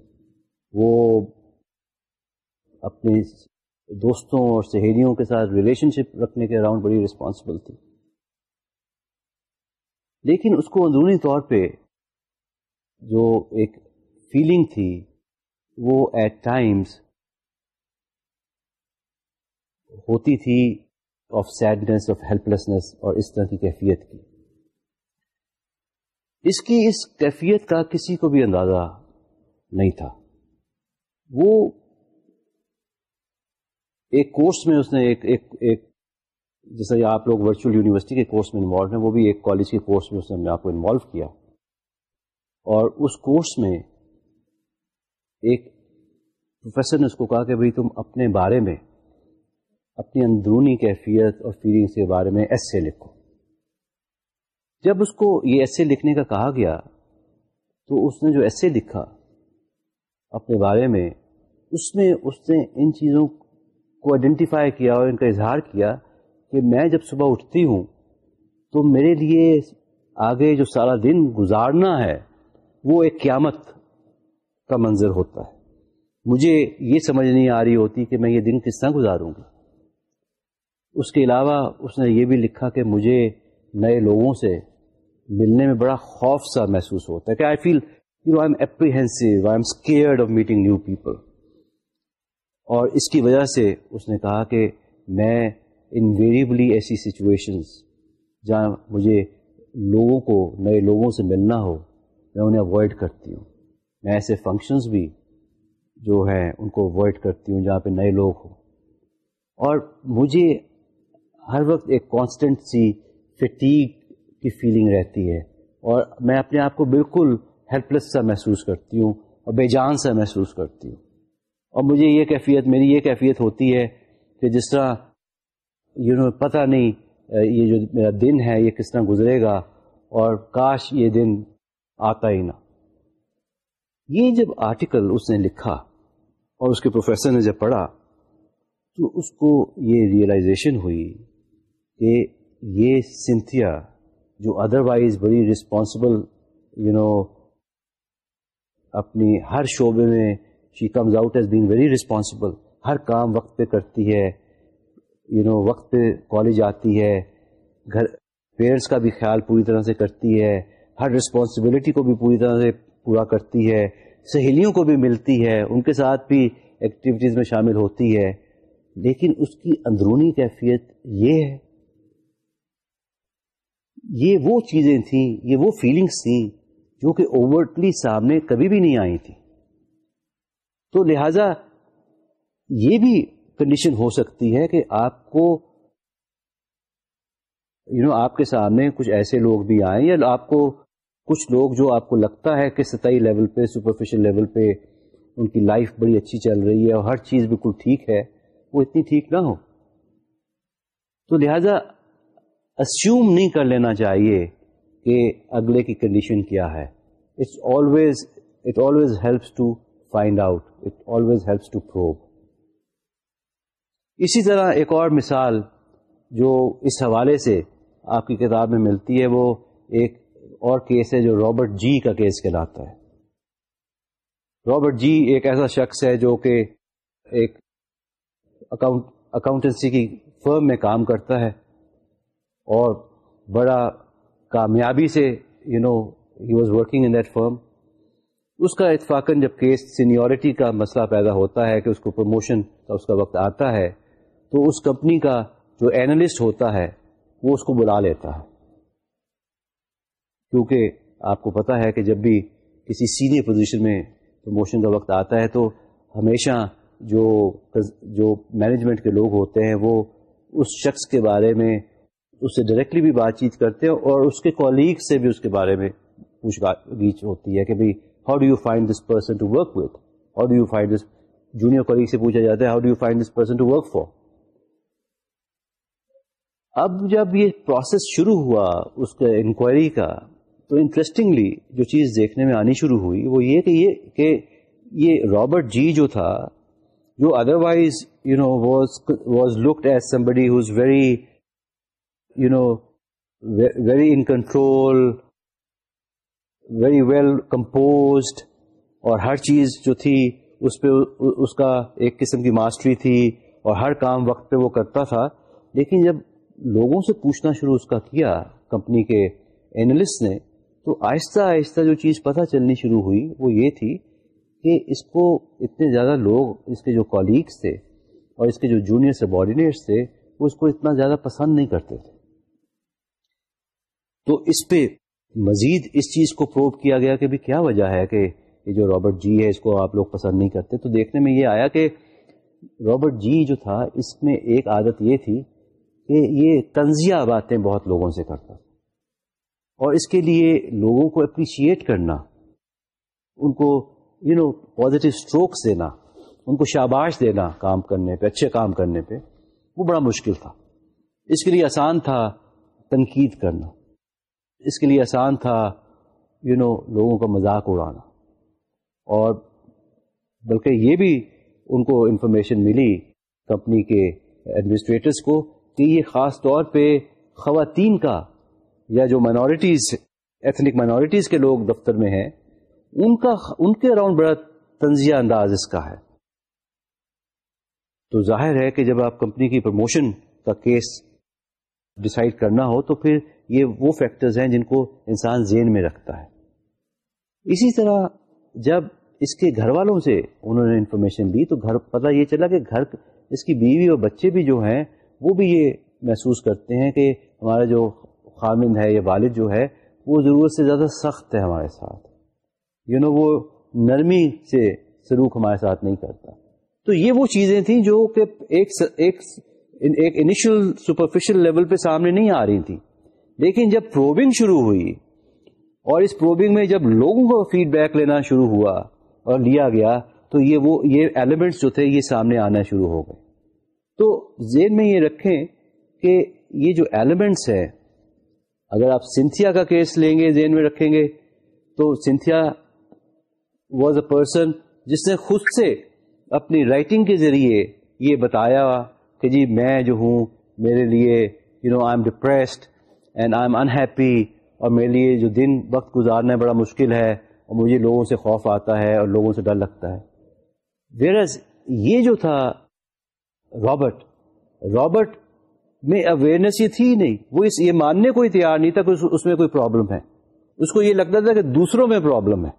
وہ اپنے دوستوں اور سہیلیوں کے ساتھ ریلیشن شپ رکھنے کے اراؤنڈ بڑی رسپانسبل تھی۔ لیکن اس کو اندرونی طور پہ جو ایک فیلنگ تھی، وہ ایٹ ٹائمس ہوتی تھی of sadness of helplessness اور اس طرح کی کیفیت کی۔ اس کی اس کیفیت کا کسی کو بھی اندازہ نہیں تھا۔ وہ ایک کورس میں اس نے ایک ایک ایک جیسا آپ لوگ ورچوئل یونیورسٹی کے کورس میں انوالو ہیں، وہ بھی ایک کالج کے کورس میں اس نے اپنے آپ کو انوالو کیا۔ اور اس کورس میں ایک پروفیسر نے اس کو کہا کہ بھائی تم اپنے بارے میں اپنی اندرونی کیفیت اور فیلنگس کے بارے میں ایسے لکھو۔ جب اس کو یہ ایسے لکھنے کا کہا گیا، تو اس نے جو ایسے لکھا اپنے بارے میں، اس میں اس نے ان چیزوں کو آئیڈینٹیفائی کیا اور ان کا اظہار کیا کہ میں جب صبح اٹھتی ہوں، تو میرے لیے آگے جو سارا دن گزارنا ہے، وہ ایک قیامت کا منظر ہوتا ہے۔ مجھے یہ سمجھ نہیں آ رہی ہوتی کہ میں یہ دن کس طرح گزاروں گا۔ اس کے علاوہ اس نے یہ بھی لکھا کہ مجھے نئے لوگوں سے ملنے میں بڑا خوف سا محسوس ہوتا ہے کہ I feel you know I am apprehensive I am scared of meeting new people اور اس کی وجہ سے اس نے کہا کہ میں انویریبلی ایسی سچویشنز جہاں مجھے لوگوں کو، نئے لوگوں سے ملنا ہو، میں انہیں اوائڈ کرتی ہوں. میں ایسے فنکشنز بھی جو ہیں ان کو اوائڈ کرتی ہوں جہاں پہ نئے لوگ ہوں. اور مجھے ہر وقت ایک کانسٹنٹ سی فٹیک کی فیلنگ رہتی ہے اور میں اپنے آپ کو بالکل ہیلپ لیس سا محسوس کرتی ہوں اور بے جان سا محسوس کرتی ہوں۔ اور مجھے یہ کیفیت، میری یہ کیفیت ہوتی ہے کہ جس طرح یو نو پتہ نہیں یہ جو میرا دن ہے، یہ کس طرح گزرے گا اور کاش یہ دن آتا ہی نہ۔ یہ جب آرٹیکل اس نے لکھا اور اس کے پروفیسر نے جب پڑھا تو اس کو یہ ریئلائزیشن ہوئی کہ یہ سنتھیا جو ادروائز بڑی رسپانسبل یو نو اپنی ہر شعبے میں she comes out as being very responsible ہر کام وقت پہ کرتی ہے یو نو وقت پہ کالج آتی ہے، گھر پیرنٹس کا بھی خیال پوری طرح سے کرتی ہے، ہر رسپانسبلٹی کو بھی پوری طرح سے پورا کرتی ہے، سہیلیوں کو بھی ملتی ہے، ان کے ساتھ بھی ایکٹیویٹیز میں شامل ہوتی ہے۔ لیکن اس کی اندرونی کیفیت یہ ہے یہ وہ چیزیں تھیں، یہ وہ فیلنگس تھیں جو کہ اوورٹلی سامنے کبھی بھی نہیں آئی تھی تو لہذا یہ بھی کنڈیشن ہو سکتی ہے کہ آپ کو یو نو آپ کے سامنے کچھ ایسے لوگ بھی آئیں یا آپ کو کچھ لوگ جو آپ کو لگتا ہے کہ سطحی لیول پہ سپرفیشل لیول پہ ان کی لائف بڑی اچھی چل رہی ہے اور ہر چیز بالکل ٹھیک ہے، وہ اتنی ٹھیک نہ ہو تو لہذا اسیوم نہیں کر لینا چاہیے کہ اگلے کی کنڈیشن کیا ہے۔ It's always it always helps to find out it always helps to prove اسی طرح ایک اور مثال جو اس حوالے سے آپ کی کتاب میں ملتی ہے، وہ ایک اور کیس ہے جو رابرٹ جی کا کیس کہلاتا ہے۔ رابرٹ جی ایک ایسا شخص ہے جو کہ ایک اکاؤنٹنسی کی فرم میں کام کرتا ہے۔ اور بڑا کامیابی سے you know he was working in that firm اس کا اتفاقاً جب کیس سینیورٹی کا مسئلہ پیدا ہوتا ہے کہ اس کو پروموشن کا اس کا وقت آتا ہے، تو اس کمپنی کا جو اینالسٹ ہوتا ہے، وہ اس کو بلا لیتا ہے. کیونکہ آپ کو پتا ہے کہ جب بھی کسی سینئر پوزیشن میں پروموشن کا وقت آتا ہے، تو ہمیشہ جو جو مینجمنٹ کے لوگ ہوتے ہیں، وہ اس شخص کے بارے میں اس سے ڈائریکٹلی بھی بات چیت کرتے ہیں اور اس کے کولیگ سے بھی اس کے بارے میں پوچھ گیچ ہوتی ہے کہ بھائی how do you find this person to work with how do you find this junior colleague سے پوچھا جاتا ہے how do you find this person to work for اب جب یہ پروسیس شروع ہوا اس کا انکوائری کا، تو انٹرسٹنگلی جو چیز دیکھنے میں آنی شروع ہوئی وہ یہ کہ یہ کہ یہ رابرٹ جی جو تھا، جو otherwise you know was was looked as somebody who's very you know very in control very well composed اور ہر چیز جو تھی اس پہ اس کا ایک قسم کی ماسٹری تھی اور ہر کام وقت پہ وہ کرتا تھا۔ لیکن جب لوگوں سے پوچھنا شروع اس کا کیا، کمپنی کے اینالسٹ نے، تو آہستہ آہستہ جو چیز پتہ چلنی شروع ہوئی وہ یہ تھی کہ اس کو اتنے زیادہ لوگ، اس کے جو کالیگس تھے اور اس کے جو جونیئر سبارڈینیٹس تھے، وہ اس کو اتنا زیادہ پسند نہیں کرتے تھے۔ تو اس پہ مزید اس چیز کو پروو کیا گیا کہ بھی کیا وجہ ہے کہ یہ جو رابرٹ جی ہے، اس کو آپ لوگ پسند نہیں کرتے۔ تو دیکھنے میں یہ آیا کہ رابرٹ جی جو تھا، اس میں ایک عادت یہ تھی کہ یہ تنزیہ باتیں بہت لوگوں سے کرتا اور اس کے لیے لوگوں کو اپریشیٹ کرنا، ان کو یو نو پازیٹو اسٹروکس دینا، ان کو شاباش دینا کام کرنے پہ، اچھے کام کرنے پہ، وہ بڑا مشکل تھا۔ اس کے لیے آسان تھا تنقید کرنا۔ اس کے لیے آسان تھا یو نو لوگوں کا مذاق اڑانا۔ اور بلکہ یہ بھی ان کو انفارمیشن ملی کمپنی کے ایڈمنسٹریٹرس کو کہ یہ خاص طور پہ خواتین کا یا جو مائنورٹیز ایتھنک مائنورٹیز کے لوگ دفتر میں ہیں، ان کا ان کے اراؤنڈ بڑا تنزیہ انداز اس کا ہے۔ تو ظاہر ہے کہ جب آپ کمپنی کی پروموشن کا کیس ڈسائڈ کرنا ہو تو پھر یہ وہ فیکٹرز ہیں جن کو انسان ذہن میں رکھتا ہے۔ اسی طرح جب اس کے گھر والوں سے انہوں نے انفارمیشن دی تو گھر پتہ یہ چلا کہ گھر اس کی بیوی اور بچے بھی جو ہیں وہ بھی یہ محسوس کرتے ہیں کہ ہمارا جو خامند ہے یا والد جو ہے وہ ضرورت سے زیادہ سخت ہے ہمارے ساتھ۔ یو you نو know, وہ نرمی سے سلوک ہمارے ساتھ نہیں کرتا۔ تو یہ وہ چیزیں تھیں جو کہ ایک ایک انیشل سپرفیشل لیول پہ سامنے نہیں آ رہی تھی لیکن جب پروبنگ شروع ہوئی اور اس پروبنگ میں جب لوگوں کو فیڈ بیک لینا شروع ہوا اور لیا گیا، تو یہ وہ، یہ ایلیمنٹس جو تھے، یہ سامنے آنا شروع ہو گئے۔ تو ذہن میں یہ رکھیں کہ یہ جو ایلیمنٹس ہے اگر آپ سنتھیا کا کیس لیں گے، ذہن میں رکھیں گے، تو سنتھیا واز اے پرسن جس نے خود سے اپنی رائٹنگ کے ذریعے یہ بتایا کہ جی میں جو ہوں، میرے لیے you know I am depressed and I am unhappy اور میرے لیے جو دن وقت گزارنا بڑا مشکل ہے اور مجھے لوگوں سے خوف آتا ہے اور لوگوں سے ڈر لگتا ہے۔ ویئرز یہ جو تھا رابرٹ رابرٹ میں اویئرنیس یہ تھی نہیں۔ وہ اس، یہ ماننے کو ہی تیار نہیں تھا کہ اس میں کوئی پرابلم ہے۔ اس کو یہ لگتا تھا کہ دوسروں میں پرابلم ہے۔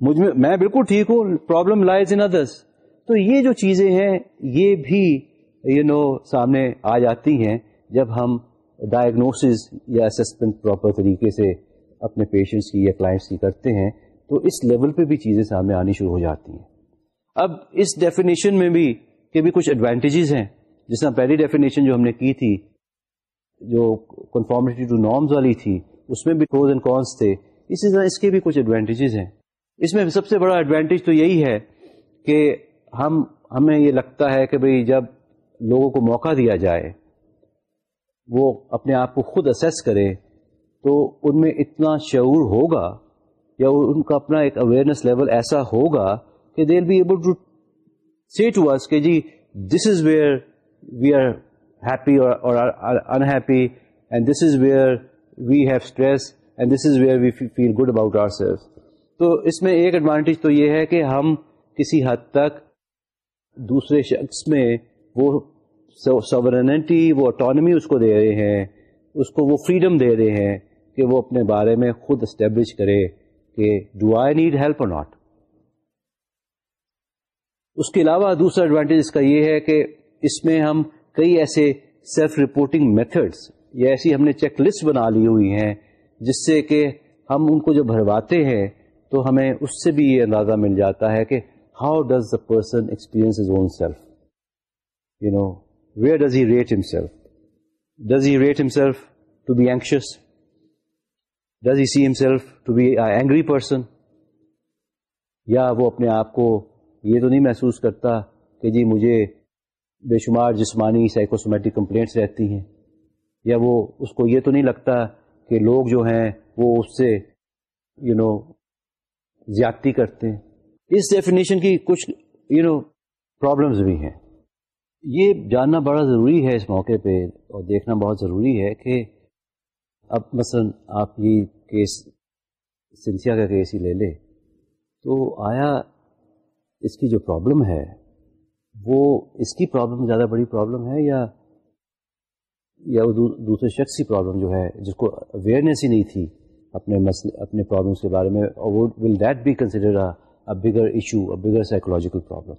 مجھ میں میں بالکل ٹھیک ہوں پرابلم لائز ان ادرس تو یہ جو چیزیں ہیں، یہ بھی یو نو سامنے آ جاتی ہیں جب ہم ڈائگنوس یا اسسمنٹ پراپر طریقے سے اپنے پیشنٹس کی یا کلائنٹس کی کرتے ہیں، تو اس لیول پہ بھی چیزیں سامنے آنی شروع ہو جاتی ہیں۔ اب اس ڈیفینیشن میں بھی کہ بھی کچھ ایڈوانٹیجز ہیں۔ جس طرح پہلی ڈیفینیشن جو ہم نے کی تھی، جو کنفارمیٹی ٹو نارمز والی تھی، اس میں بھی پروز اینڈ کونس تھے۔ اسی طرح اس کے بھی کچھ ایڈوانٹیجز ہیں۔ اس میں سب سے بڑا ایڈوانٹیج تو یہی ہے کہ ہم، ہمیں یہ لگتا ہے کہ بھئی جب لوگوں کو موقع دیا جائے وہ اپنے آپ کو خود اسیس کرے، تو ان میں اتنا شعور ہوگا یا ان کا اپنا ایک اویئرنیس لیول ایسا ہوگا کہ they be able to see to us کہ جی this is where we are happy اور unhappy and this is where we have stress and this is where we feel good about our self تو اس میں ایک advantage تو یہ ہے کہ ہم کسی حد تک دوسرے شخص میں وہ سورنٹی وہ اٹانمی اس کو دے رہے ہیں، اس کو وہ فریڈم دے رہے ہیں کہ وہ اپنے بارے میں خود اسٹیبلش کرے کہ do I need help or not اس کے علاوہ دوسرا ایڈوانٹیج اس کا یہ ہے کہ اس میں ہم کئی ایسے سیلف رپورٹنگ میتھڈس یا ایسی ہم نے چیک لسٹ بنا لی ہوئی ہیں جس سے کہ ہم ان کو جب بھرواتے ہیں تو ہمیں اس سے بھی یہ اندازہ مل جاتا ہے کہ how does the person experience his own self you know where does he rate him self does he rate him to be anxious does he see him self to be angry person یا وہ اپنے آپ کو یہ تو نہیں محسوس کرتا کہ جی مجھے بے شمار جسمانی سائیکوسومیٹک کمپلینٹس رہتی ہیں، یا وہ اس کو یہ تو نہیں لگتا کہ لوگ جو ہیں وہ اس سے یو نو زیادتی کرتے ہیں۔ اس ڈیفینیشن کی کچھ یو نو پرابلمس بھی ہیں۔ یہ جاننا بڑا ضروری ہے اس موقع پہ اور دیکھنا بہت ضروری ہے کہ اب مثلا آپ یہ کیس سنسیا کا کیس ہی لے لے، تو آیا اس کی جو پرابلم ہے، وہ اس کی پرابلم زیادہ بڑی پرابلم ہے یا یا وہ دوسرے شخص کی پرابلم جو ہے، جس کو اویئرنیس ہی نہیں تھی اپنے مسئلے اپنے پرابلمس کے بارے میں، اور وہ will that be consider bigger issue bigger psychological problem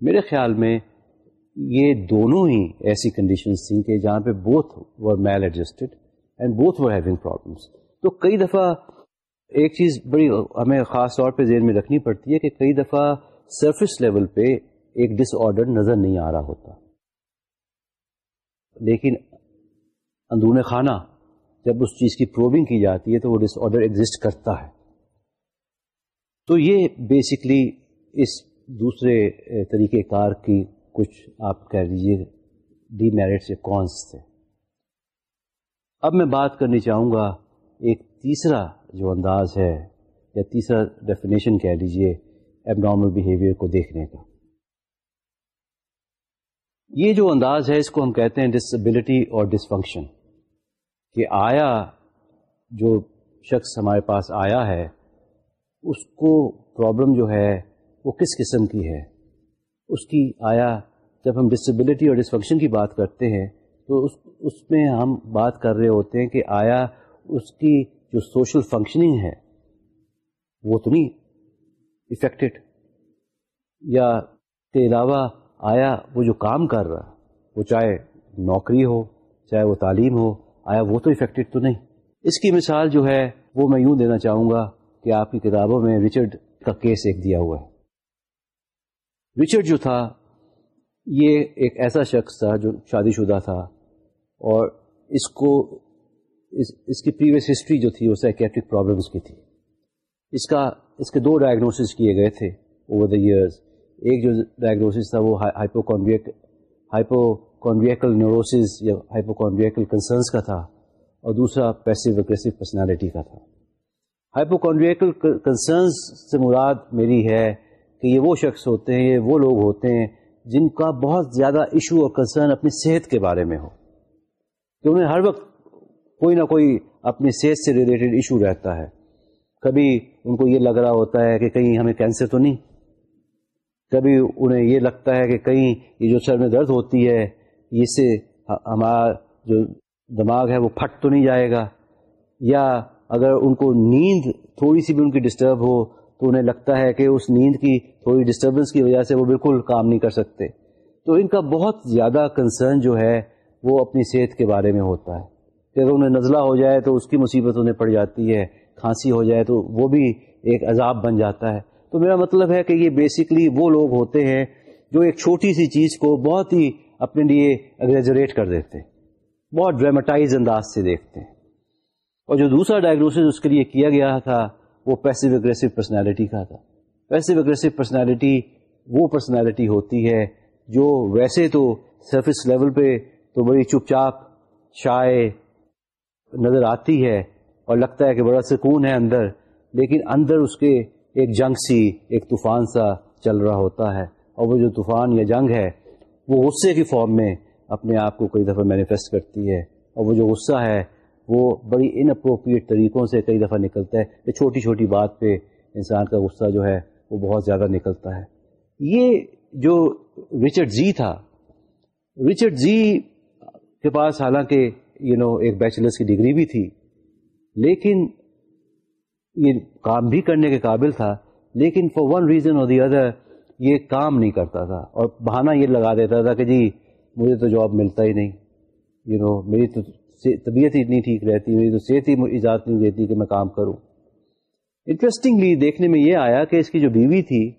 میرے خیال میں یہ دونوں ہی ایسی کنڈیشنز تھیں کہ جہاں پہ both were maladjusted and both were having problems تو کئی دفعہ ایک چیز بڑی ہمیں خاص طور پہ ذہن میں رکھنی پڑتی ہے کہ کئی دفعہ سرفس لیول پہ ایک ڈس آرڈر نظر نہیں آ رہا ہوتا۔ لیکن اندرون خانہ جب اس چیز کی پروونگ کی جاتی ہے تو وہ ڈس آرڈر ایگزٹ کرتا ہے۔ تو یہ بیسکلی اس دوسرے طریقہ کار کی کچھ آپ کہہ دیجیے ڈی میرٹس یا کونس تھے۔ اب میں بات کرنی چاہوں گا، ایک تیسرا جو انداز ہے، یا تیسرا ڈیفینیشن کہہ لیجیے ایب نارمل بیہیویئر کو دیکھنے کا۔ یہ جو انداز ہے، اس کو ہم کہتے ہیں ڈسبلٹی اور ڈسفنکشن کہ آیا، جو شخص ہمارے پاس آیا ہے، اس کو پرابلم جو ہے، وہ کس قسم کی ہے؟ اس کی آیا جب ہم ڈسبلٹی اور ڈسفنکشن کی بات کرتے ہیں، تو اس اس میں ہم بات کر رہے ہوتے ہیں کہ آیا اس کی جو سوشل فنکشننگ ہے، وہ تو نہیں افیکٹڈ یا کے علاوہ آیا وہ جو کام کر رہا، وہ چاہے نوکری ہو، چاہے وہ تعلیم ہو، آیا وہ تو افیکٹڈ تو نہیں۔ اس کی مثال جو ہے، وہ میں یوں دینا چاہوں گا کہ آپ کی کتابوں میں رچرڈ کا کیس ایک دیا ہوا ہے۔ رچرڈ جو تھا یہ ایک ایسا شخص تھا جو شادی شدہ تھا اور اس کو اس اس کی پریویس ہسٹری جو تھی وہ سائکیٹرک پرابلمس کی تھی۔ اس کا، اس کے دو ڈائگنوسس کیے گئے تھے اوور دا ایئرز ایک جو ڈائگنوسس تھا وہ ہائپوکانویک ہائپوکانویکل نیوروسز یا ہائپوکانویکل کنسرنس کا تھا اور دوسرا پیسو اگریسو پرسنالٹی کا تھا۔ ہائپوکانویکل کنسرنس سے مراد میری ہے کہ یہ وہ شخص ہوتے ہیں، یہ وہ لوگ ہوتے ہیں جن کا بہت زیادہ ایشو اور کنسرن اپنی صحت کے بارے میں ہو۔ کہ انہیں ہر وقت کوئی نہ کوئی اپنی صحت سے ریلیٹڈ ایشو رہتا ہے۔ کبھی ان کو یہ لگ رہا ہوتا ہے کہ کہیں ہمیں کینسر تو نہیں۔ کبھی انہیں یہ لگتا ہے کہ کہیں یہ جو سر میں درد ہوتی ہے اس سے ہمارا جو دماغ ہے وہ پھٹ تو نہیں جائے گا۔ یا اگر ان کو نیند تھوڑی سی بھی ان کی ڈسٹرب ہو تو انہیں لگتا ہے کہ اس نیند کی تھوڑی ڈسٹربنس کی وجہ سے وہ بالکل کام نہیں کر سکتے۔ تو ان کا بہت زیادہ کنسرن جو ہے وہ اپنی صحت کے بارے میں ہوتا ہے۔ کہ اگر انہیں نزلہ ہو جائے تو اس کی مصیبت انہیں پڑ جاتی ہے، کھانسی ہو جائے تو وہ بھی ایک عذاب بن جاتا ہے۔ تو میرا مطلب ہے کہ یہ بیسکلی وہ لوگ ہوتے ہیں جو ایک چھوٹی سی چیز کو بہت ہی اپنے لیے اگریجوریٹ کر دیتے ہیں، بہت ڈراماٹائز انداز سے دیکھتے ہیں۔ اور جو دوسرا ڈائگنوسس اس کے لیے کیا گیا تھا وہ پیسو اگریسو پرسنالٹی کا تھا۔ پیسو اگریسو پرسنالٹی وہ پرسنالٹی ہوتی ہے جو ویسے تو سرفس لیول پہ تو بڑی چپ چاپ، شائع نظر آتی ہے اور لگتا ہے کہ بڑا سکون ہے اندر، لیکن اندر اس کے ایک جنگ سی، ایک طوفان سا چل رہا ہوتا ہے۔ اور وہ جو طوفان یا جنگ ہے، وہ غصے کی فارم میں اپنے آپ کو کئی دفعہ مینیفیسٹ کرتی ہے۔ اور وہ جو غصہ ہے وہ بڑی ان اپروپریٹ طریقوں سے کئی دفعہ نکلتا ہے کہ چھوٹی چھوٹی بات پہ انسان کا غصہ جو ہے وہ بہت زیادہ نکلتا ہے۔ یہ جو رچرڈ زی تھا، رچرڈ زی کے پاس حالانکہ یو نو ایک بیچلرس کی ڈگری بھی تھی، لیکن یہ کام بھی کرنے کے قابل تھا، لیکن فار ون ریزن اور دی ادر یہ کام نہیں کرتا تھا۔ اور بہانہ یہ لگا دیتا تھا کہ جی مجھے تو جاب ملتا ہی نہیں یو نو میری تو طبیعت ہی اتنی ٹھیک رہتی میری تو صحت ہی اجازت نہیں دیتی کہ میں کام کروں۔ انٹرسٹنگلی دیکھنے میں یہ آیا کہ اس کی جو بیوی تھی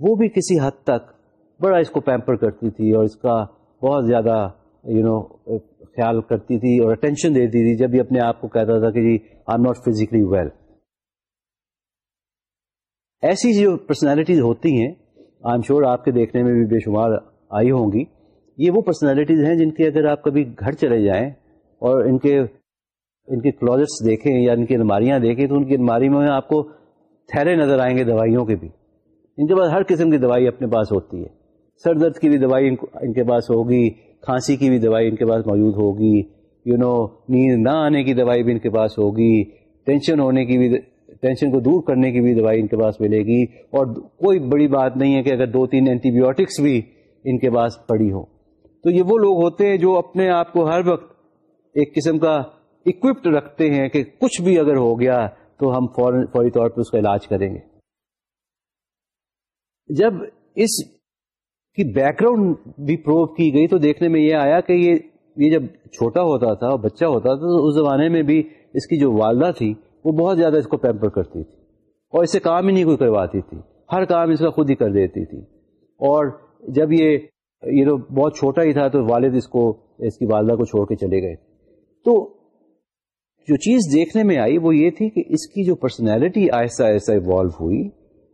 وہ بھی کسی حد تک بڑا اس کو پیمپر کرتی تھی اور اس کا بہت زیادہ یو you نو know, خیال کرتی تھی اور اٹینشن دیتی تھی جب بھی اپنے آپ کو کہتا تھا کہ جی I am not physically well ایسی جو پرسنالٹیز ہوتی ہیں آئی ایم شیور آپ کے دیکھنے میں بھی بے شمار آئی ہوں گی۔ یہ وہ پرسنالٹیز ہیں جن کے اگر آپ کبھی گھر چلے جائیں اور ان کے ان کے کلوزٹس دیکھیں یا ان کی الماریاں دیکھیں تو ان کی الماری میں آپ کو تھیرے نظر آئیں گے دوائیوں کے بھی۔ ان کے پاس ہر قسم کی دوائی اپنے پاس ہوتی ہے۔ سر درد کی بھی دوائی ان کے پاس ہوگی، کھانسی کی بھی دوائی ان کے پاس موجود ہوگی۔ یو نو نیند نہ آنے کی دوائی بھی ان کے پاس ہوگی۔ ٹینشن ہونے کی بھی ٹینشن کو دور کرنے کی بھی دوائی ان کے پاس ملے گی۔ اور کوئی بڑی بات نہیں ہے کہ اگر دو تین اینٹی بایوٹکس بھی ان کے پاس پڑی ہو تو یہ وہ لوگ ہوتے ہیں جو اپنے آپ کو ہر وقت ایک قسم کا اکوپڈ رکھتے ہیں کہ کچھ بھی اگر ہو گیا تو ہم فوری طور پہ اس کا علاج کریں گے۔ جب اس کی بیک گراؤنڈ بھی پروو کی گئی تو دیکھنے میں یہ آیا کہ یہ یہ جب چھوٹا ہوتا تھا اور بچہ ہوتا تھا تو اس زمانے میں بھی اس کی جو والدہ تھی وہ بہت زیادہ اس کو پیمپر کرتی تھی اور اس سے کام ہی نہیں کوئی کرواتی تھی۔ ہر کام اس کا خود ہی کر دیتی تھی۔ اور جب یہ یہ تو بہت چھوٹا ہی تھا تو والد اس کو اس کی والدہ کو چھوڑ کے چلے گئے۔ تو جو چیز دیکھنے میں آئی وہ یہ تھی کہ اس کی جو پرسنالٹی آہستہ آہستہ ایوالو ہوئی،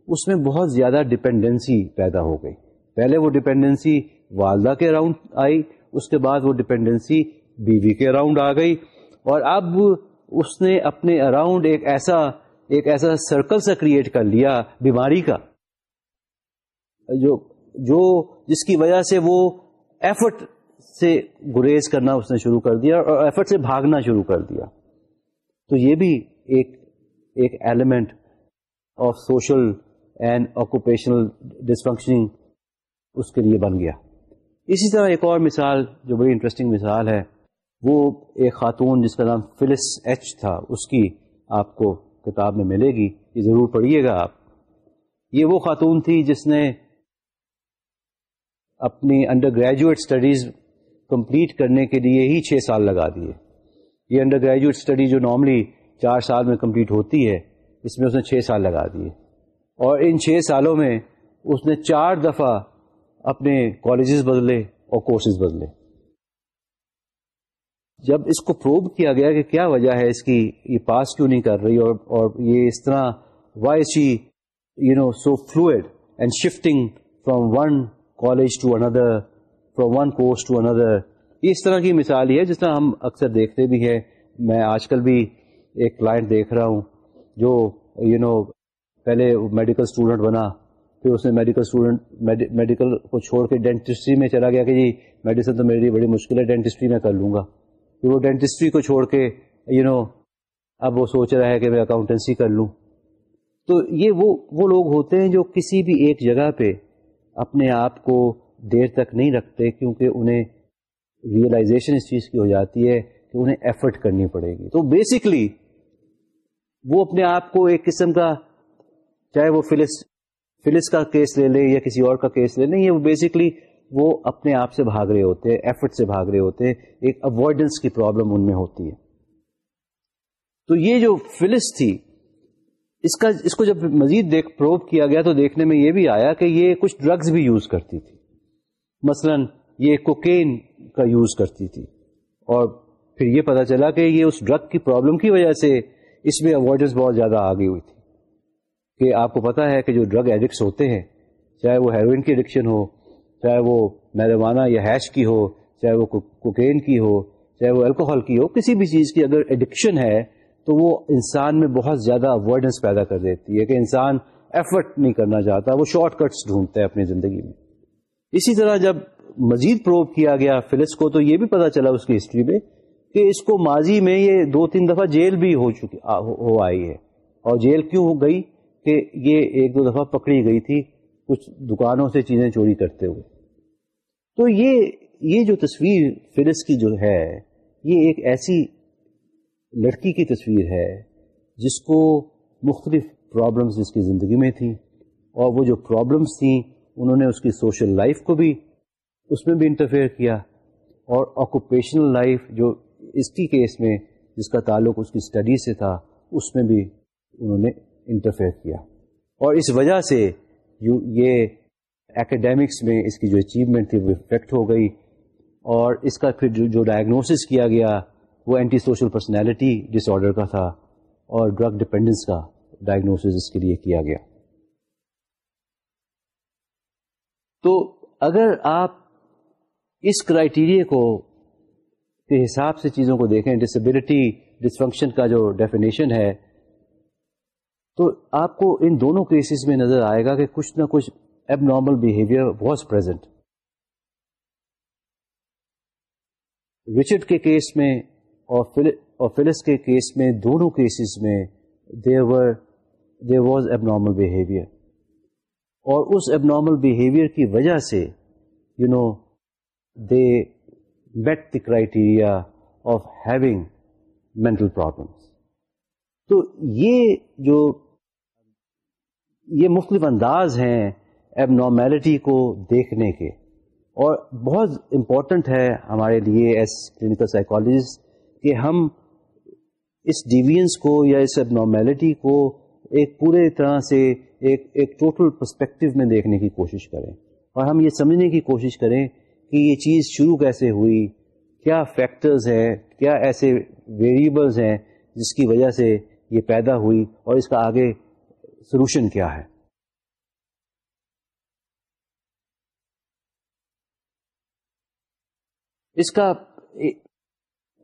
اس میں بہت زیادہ ڈپینڈنسی پیدا ہو گئی۔ پہلے وہ ڈپینڈنسی والدہ کے اراؤنڈ آئی، اس کے بعد وہ ڈپینڈنسی بیوی کے اراؤنڈ آ گئی۔ اور اب اس نے اپنے اراؤنڈ ایک ایسا ایک ایسا سرکل سا کریٹ کر لیا بیماری کا۔ جو جو جس کی وجہ سے وہ ایفرٹ سے گریز کرنا اس نے شروع کر دیا اور ایفرٹ سے بھاگنا شروع کر دیا۔ تو یہ بھی ایک ایک element of social and occupational dysfunctioning اس کے لیے بن گیا۔ اسی طرح ایک اور مثال جو بڑی انٹرسٹنگ مثال ہے، وہ ایک خاتون جس کا نام فلس ایچ تھا، اس کی آپ کو کتاب میں ملے گی، یہ ضرور پڑھیے گا آپ۔ یہ وہ خاتون تھی جس نے اپنی انڈر گریجویٹ اسٹڈیز کمپلیٹ کرنے کے لیے ہی چھ سال لگا دیے۔ یہ انڈر گریجویٹ اسٹڈی جو نارملی چار سال میں کمپلیٹ ہوتی ہے، اس میں اس نے چھ سال لگا دیے۔ اور ان چھ سالوں میں اس نے چار دفعہ اپنے کالجز بدلے اور کورسز بدلے۔ جب اس کو پروو کیا گیا کہ کیا وجہ ہے اس کی یہ پاس کیوں نہیں کر رہی اور اور یہ اس طرح why she you know so fluid and shifting from one college to another from one course to another یہ اس طرح کی مثال ہی ہے جس طرح ہم اکثر دیکھتے بھی ہیں۔ میں آج کل بھی ایک کلائنٹ دیکھ رہا ہوں جو یو نو پہلے میڈیکل اسٹوڈنٹ بنا، پھر اس نے میڈیکل اسٹوڈنٹ میڈیکل کو چھوڑ کے ڈینٹسٹری میں چلا گیا کہ جی میڈیسن تو میرے لیے بڑی مشکل ہے ڈینٹسٹری میں کر لوں گا۔ پھر وہ ڈینٹسٹری کو چھوڑ کے یو نو اب وہ سوچ رہا ہے کہ میں اکاؤنٹنسی کر لوں۔ تو یہ وہ وہ لوگ ہوتے ہیں جو کسی بھی ایک جگہ پہ اپنے آپ کو دیر تک نہیں رکھتے کیونکہ انہیں ریئلائزیشن اس چیز کی ہو جاتی ہے کہ انہیں ایفرٹ کرنی پڑے گی۔ تو بیسکلی وہ اپنے آپ کو ایک قسم کا چاہے وہ فلس فلس کا کیس لے لے یا کسی اور کا کیس لے لیں، یہ وہ بیسکلی وہ اپنے آپ سے بھاگ رہے ہوتے ہیں ایفرٹ سے بھاگ رہے ہوتے ہیں، ایک اوائڈنس کی پرابلم ان میں ہوتی ہے۔ تو یہ جو فلس تھی، اس کا، اس کو جب مزید دیکھ پروو کیا گیا تو دیکھنے میں یہ بھی آیا کہ یہ کچھ ڈرگز بھی یوز کرتی تھی۔ مثلا یہ کوکین کا یوز کرتی تھی اور پھر یہ پتا چلا کہ یہ اس ڈرگ کی پرابلم کی وجہ سے اس میں اوائڈنس بہت زیادہ آ گئی ہوئی تھی۔ کہ آپ کو پتا ہے کہ جو ڈرگ ایڈکٹس ہوتے ہیں، چاہے وہ ہیروئن کی ایڈکشن ہو، چاہے وہ میروانہ یا ہیش کی ہو، چاہے وہ کوکین کی ہو، چاہے وہ الکوہل کی ہو، کسی بھی چیز کی اگر ایڈکشن ہے تو وہ انسان میں بہت زیادہ اوائڈنس پیدا کر دیتی ہے کہ انسان ایفرٹ نہیں کرنا چاہتا، وہ شارٹ کٹس ڈھونڈتا ہے اپنی زندگی میں۔ اسی طرح جب مزید پروو کیا گیا فلس کو تو یہ بھی پتا چلا اس کی ہسٹری میں کہ اس کو ماضی میں یہ دو تین دفعہ جیل بھی ہو چکی ہو آئی ہے۔ اور جیل کیوں ہو گئی؟ کہ یہ ایک دو دفعہ پکڑی گئی تھی کچھ دکانوں سے چیزیں چوری کرتے ہوئے۔ تو یہ یہ جو تصویر فلس کی جو ہے، یہ ایک ایسی لڑکی کی تصویر ہے جس کو مختلف پرابلمس اس کی زندگی میں تھیں اور وہ جو پرابلمس تھیں انہوں نے اس کی سوشل لائف کو بھی اس میں بھی انٹرفیئر کیا اور آکوپیشنل لائف جو اس کی کیس میں جس کا تعلق اس کی اسٹڈی سے تھا، اس میں بھی انہوں نے انٹرفیئر کیا۔ اور اس وجہ سے یہ ایکڈیمکس میں اس کی جو اچیومنٹ تھی وہ افیکٹ ہو گئی اور اس کا پھر جو ڈائگنوسس کیا گیا، وہ anti social personality disorder کا تھا اور ڈرگ ڈپینڈنس کا ڈائگنوسس اس کے لیے کیا گیا۔ تو اگر آپ اس کرائٹیریا کو کے حساب سے چیزوں کو دیکھیں ڈسبلٹی ڈسفنکشن کا جو ڈیفینیشن ہے، تو آپ کو ان دونوں کیسز میں نظر آئے گا کہ کچھ نہ کچھ abnormal behaviour was present Richard کے کیس میں اور فلس کے کیس میں دونوں کیسز میں there there was abnormal behaviour اور اس ایب نارمل بہیویئر کی وجہ سے you know they met the criteria of having mental problems تو یہ جو، یہ مختلف انداز ہیں ایب نارمیلٹی کو دیکھنے کے اور بہت امپورٹنٹ ہے ہمارے لیے ایز کلینکل سائیکالوجسٹ کہ ہم اس ڈیوینس کو یا اس ایب نارمیلٹی کو ایک پورے طرح سے ایک ایک ٹوٹل پرسپیکٹو میں دیکھنے کی کوشش کریں اور ہم یہ سمجھنے کی کوشش کریں کہ یہ چیز شروع کیسے ہوئی؟ کیا فیکٹرز ہیں؟ کیا ایسے ویریبلز ہیں جس کی وجہ سے یہ پیدا ہوئی اور اس کا آگے سولوشن کیا ہے؟ اس کا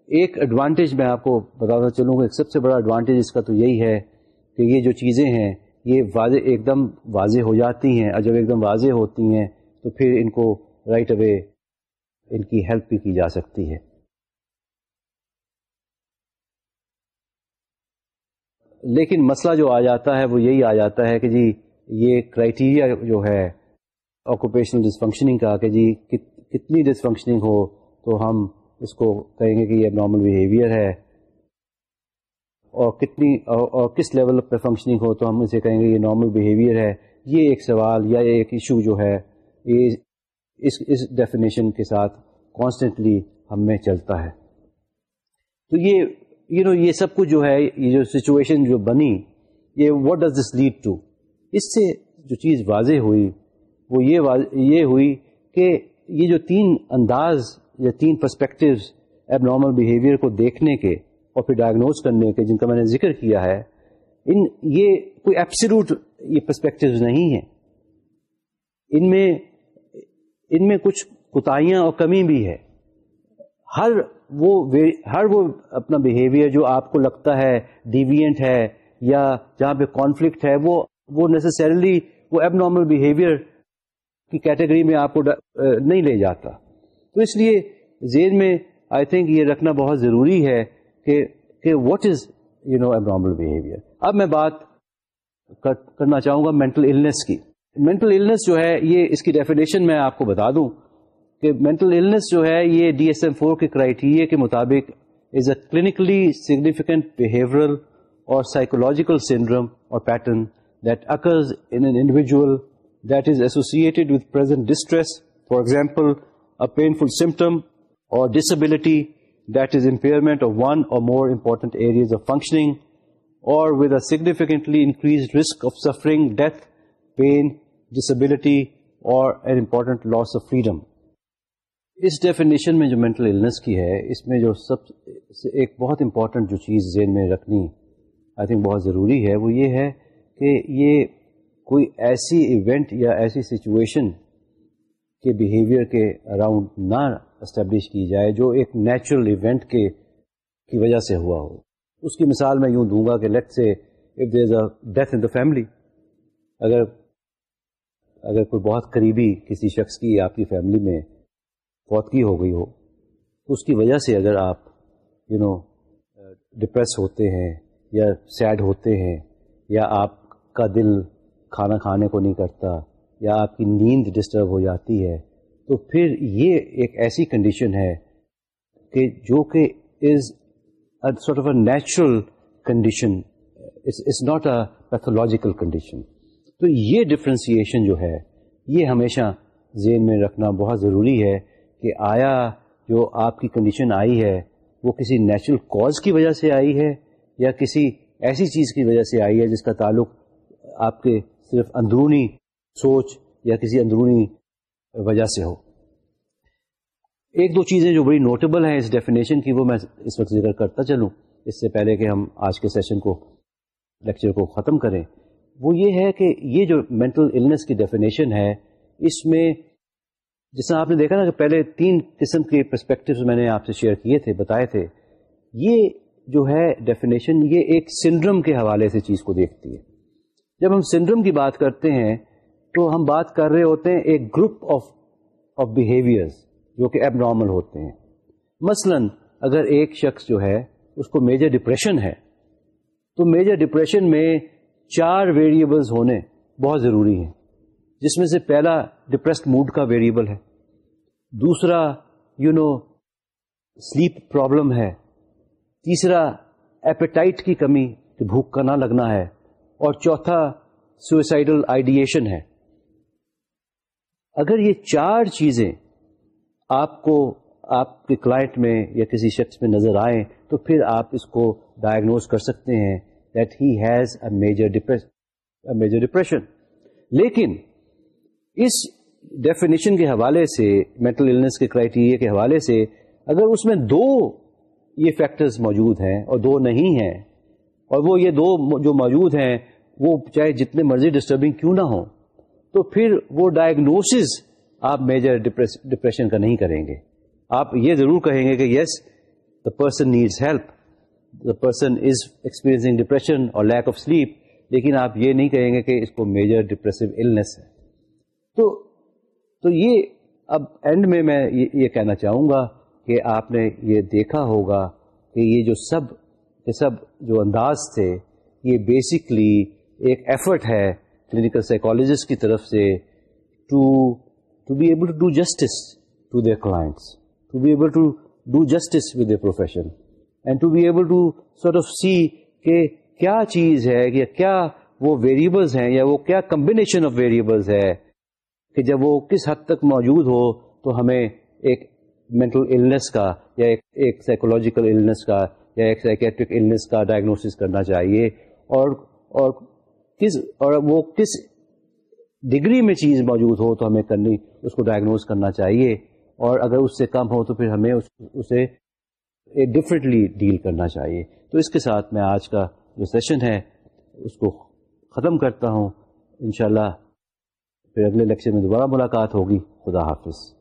ایک ایڈوانٹیج میں آپ کو بتاتا چلوں گا ایک سب سے بڑا ایڈوانٹیج اس کا تو یہی ہے کہ یہ جو چیزیں ہیں یہ واضح ایک دم واضح ہو جاتی ہیں اور جب ایک دم واضح ہوتی ہیں تو پھر ان کو رائٹ اوے ان کی ہیلپ بھی کی جا سکتی ہے۔ لیکن مسئلہ جو آ جاتا ہے وہ یہی آ جاتا ہے کہ جی یہ کرائٹیریا جو ہے آکوپیشنل ڈسفنکشننگ کا کہ جی کتنی ڈسفنکشننگ ہو تو ہم اس کو کہیں گے کہ یہ نارمل بیہیویئر ہے۔ اور کتنی، اور کس لیول پہ فنکشننگ ہو تو ہم اسے کہیں گے یہ نارمل بیہیویئر ہے، یہ ایک سوال یا ایک ایشو جو ہے، یہ اس اس ڈیفینیشن کے ساتھ کانسٹنٹلی ہم میں چلتا ہے۔ تو یہ یو نو یہ سب کچھ جو ہے، یہ جو سچویشن جو بنی، یہ what does this lead to اس سے جو چیز واضح ہوئی، وہ یہ یہ ہوئی کہ یہ جو تین انداز یا تین پرسپیکٹوز ایب نارمل بیہیویئر کو دیکھنے کے اور پھر ڈائگنوز کرنے کے جن کا میں نے ذکر کیا ہے، ان یہ کوئی ایپسلوٹ یہ پرسپیکٹوز نہیں ہیں۔ ان میں ان میں کچھ کوتاہیاں اور کمی بھی ہے۔ ہر وہ ہر وہ اپنا بیہیویئر جو آپ کو لگتا ہے ڈیوینٹ ہے یا جہاں پہ کانفلکٹ ہے، وہ وہ نیسسریلی وہ ایب نارمل بہیویئر کی کیٹیگری میں آپ کو نہیں لے جاتا۔ تو اس لیے زیر میں آئی تھنک یہ رکھنا بہت ضروری ہے کہ what is you know abnormal behaviour اب میں بات کرنا چاہوں گا مینٹل النس کی. مینٹل النس جو ہے، یہ اس کی ڈیفینیشن میں آپ کو بتا دوں کہ مینٹل النس جو ہے، یہ ڈی ایس ایم فور کے کرائٹیریا کے مطابق is a clinically significant behavioural or psychological syndrome or pattern that occurs in an individual that is associated with present distress for example a painful symptom or disability that is impairment of one or more important areas of functioning or with a significantly increase risk of suffering death pain disability or an important loss of freedom us definition میں جو mental illness کی ہے، اس میں جو سب سے ایک بہت important جو چیز ذہن میں رکھنی آئی تھنک بہت ضروری ہے وہ یہ ہے کہ یہ کوئی ایسی ایونٹ یا ایسی سچویشن کے بیہیویئر کے اراؤنڈ نہ اسٹیبلش کی جائے جو ایک نیچرل ایونٹ کے، کی وجہ سے ہوا ہو۔ اس کی مثال میں یوں دوں گا کہ let say if there is a death in the family اگر اگر کوئی بہت قریبی کسی شخص کی آپ کی فیملی میں فوتگی ہو گئی ہو تو اس کی وجہ سے اگر آپ یو نو ڈپریس ہوتے ہیں یا سیڈ ہوتے ہیں یا آپ کا دل کھانا کھانے کو نہیں کرتا یا آپ کی نیند ڈسٹرب ہو جاتی ہے، تو پھر یہ ایک ایسی کنڈیشن ہے کہ جو کہ is sort of a natural condition it's not a pathological condition تو یہ ڈفرینسیشن جو ہے، یہ ہمیشہ ذہن میں رکھنا بہت ضروری ہے کہ آیا جو آپ کی کنڈیشن آئی ہے، وہ کسی نیچرل کاز کی وجہ سے آئی ہے یا کسی ایسی چیز کی وجہ سے آئی ہے جس کا تعلق آپ کے صرف اندرونی سوچ یا کسی اندرونی وجہ سے ہو۔ ایک دو چیزیں جو بڑی نوٹیبل ہیں اس ڈیفینیشن کی وہ میں اس وقت ذکر کرتا چلوں۔ اس سے پہلے کہ ہم آج کے سیشن کو لیکچر کو ختم کریں۔ وہ یہ ہے کہ یہ جو مینٹل النس کی ڈیفینیشن ہے، اس میں جس طرح آپ نے دیکھا نا کہ پہلے تین قسم کے پرسپیکٹو میں نے آپ سے شیئر کیے تھے، بتائے تھے۔ یہ جو ہے ڈیفینیشن یہ ایک سنڈرم کے حوالے سے چیز کو دیکھتی ہے۔ جب ہم سنڈرم کی بات کرتے ہیں تو ہم بات کر رہے ہوتے ہیں ایک گروپ آف آف بہیویئر جو کہ اب نارمل ہوتے ہیں۔ مثلا اگر ایک شخص جو ہے، اس کو میجر ڈپریشن ہے، تو میجر ڈپریشن میں چار ویریبلز ہونے بہت ضروری ہیں۔ جس میں سے پہلا ڈپریسڈ موڈ کا ویریبل ہے۔ دوسرا یو نو سلیپ پرابلم ہے۔ تیسرا ایپیٹائٹ کی کمی، کہ بھوک کا نہ لگنا ہے۔ اور چوتھا سوئسائڈل آئیڈیشن ہے۔ اگر یہ چار چیزیں آپ کو آپ کے کلائنٹ میں یا کسی شخص میں نظر آئیں تو پھر آپ اس کو ڈائگنوز کر سکتے ہیں that he has a major major depression لیکن اس ڈیفینیشن کے حوالے سے مینٹل النس کے کرائٹیریا کے حوالے سے اگر اس میں دو یہ فیکٹرز موجود ہیں اور دو نہیں ہیں اور وہ یہ دو جو موجود ہیں وہ چاہے جتنے مرضی ڈسٹربنگ کیوں نہ ہوں تو پھر وہ ڈائگنوسز آپ میجر ڈپریشن کا نہیں کریں گے۔ آپ یہ ضرور کہیں گے کہ yes the person needs help the person is experiencing depression اور لیک آف سلیپ لیکن آپ یہ نہیں کہیں گے کہ اس کو میجر ڈپریسو النس ہے۔ تو تو یہ اب اینڈ میں میں یہ کہنا چاہوں گا کہ آپ نے یہ دیکھا ہوگا کہ یہ جو سب یہ سب جو انداز تھے، یہ بیسکلی ایک ایفرٹ ہے کلینکل سائیکالوجسٹ کی طرف سے to to be able to do justice to their clients to be able to do justice with a profession and to be able to sort of see کہ کیا چیز ہے یا کیا وہ ویریبلز ہیں یا وہ کیا کمبینیشن آف ویریبلز ہے کہ جب وہ کس حد تک موجود ہو تو ہمیں ایک مینٹل النس کا یا ایک سائیکولوجیکل النس کا یا ایک سائکیٹرک النس کا ڈائگنوسس کرنا چاہیے اور اور کس اور وہ کس ڈگری میں چیز موجود ہو تو ہمیں کرنی، اس کو ڈائگنوز کرنا چاہیے۔ اور اگر اس سے کم ہو تو پھر ہمیں اس، اسے ڈفرینٹلی ڈیل کرنا چاہیے۔ تو اس کے ساتھ میں آج کا جو سیشن ہے، اس کو ختم کرتا ہوں۔ انشاءاللہ پھر اگلے لیکچر میں دوبارہ ملاقات ہوگی۔ خدا حافظ۔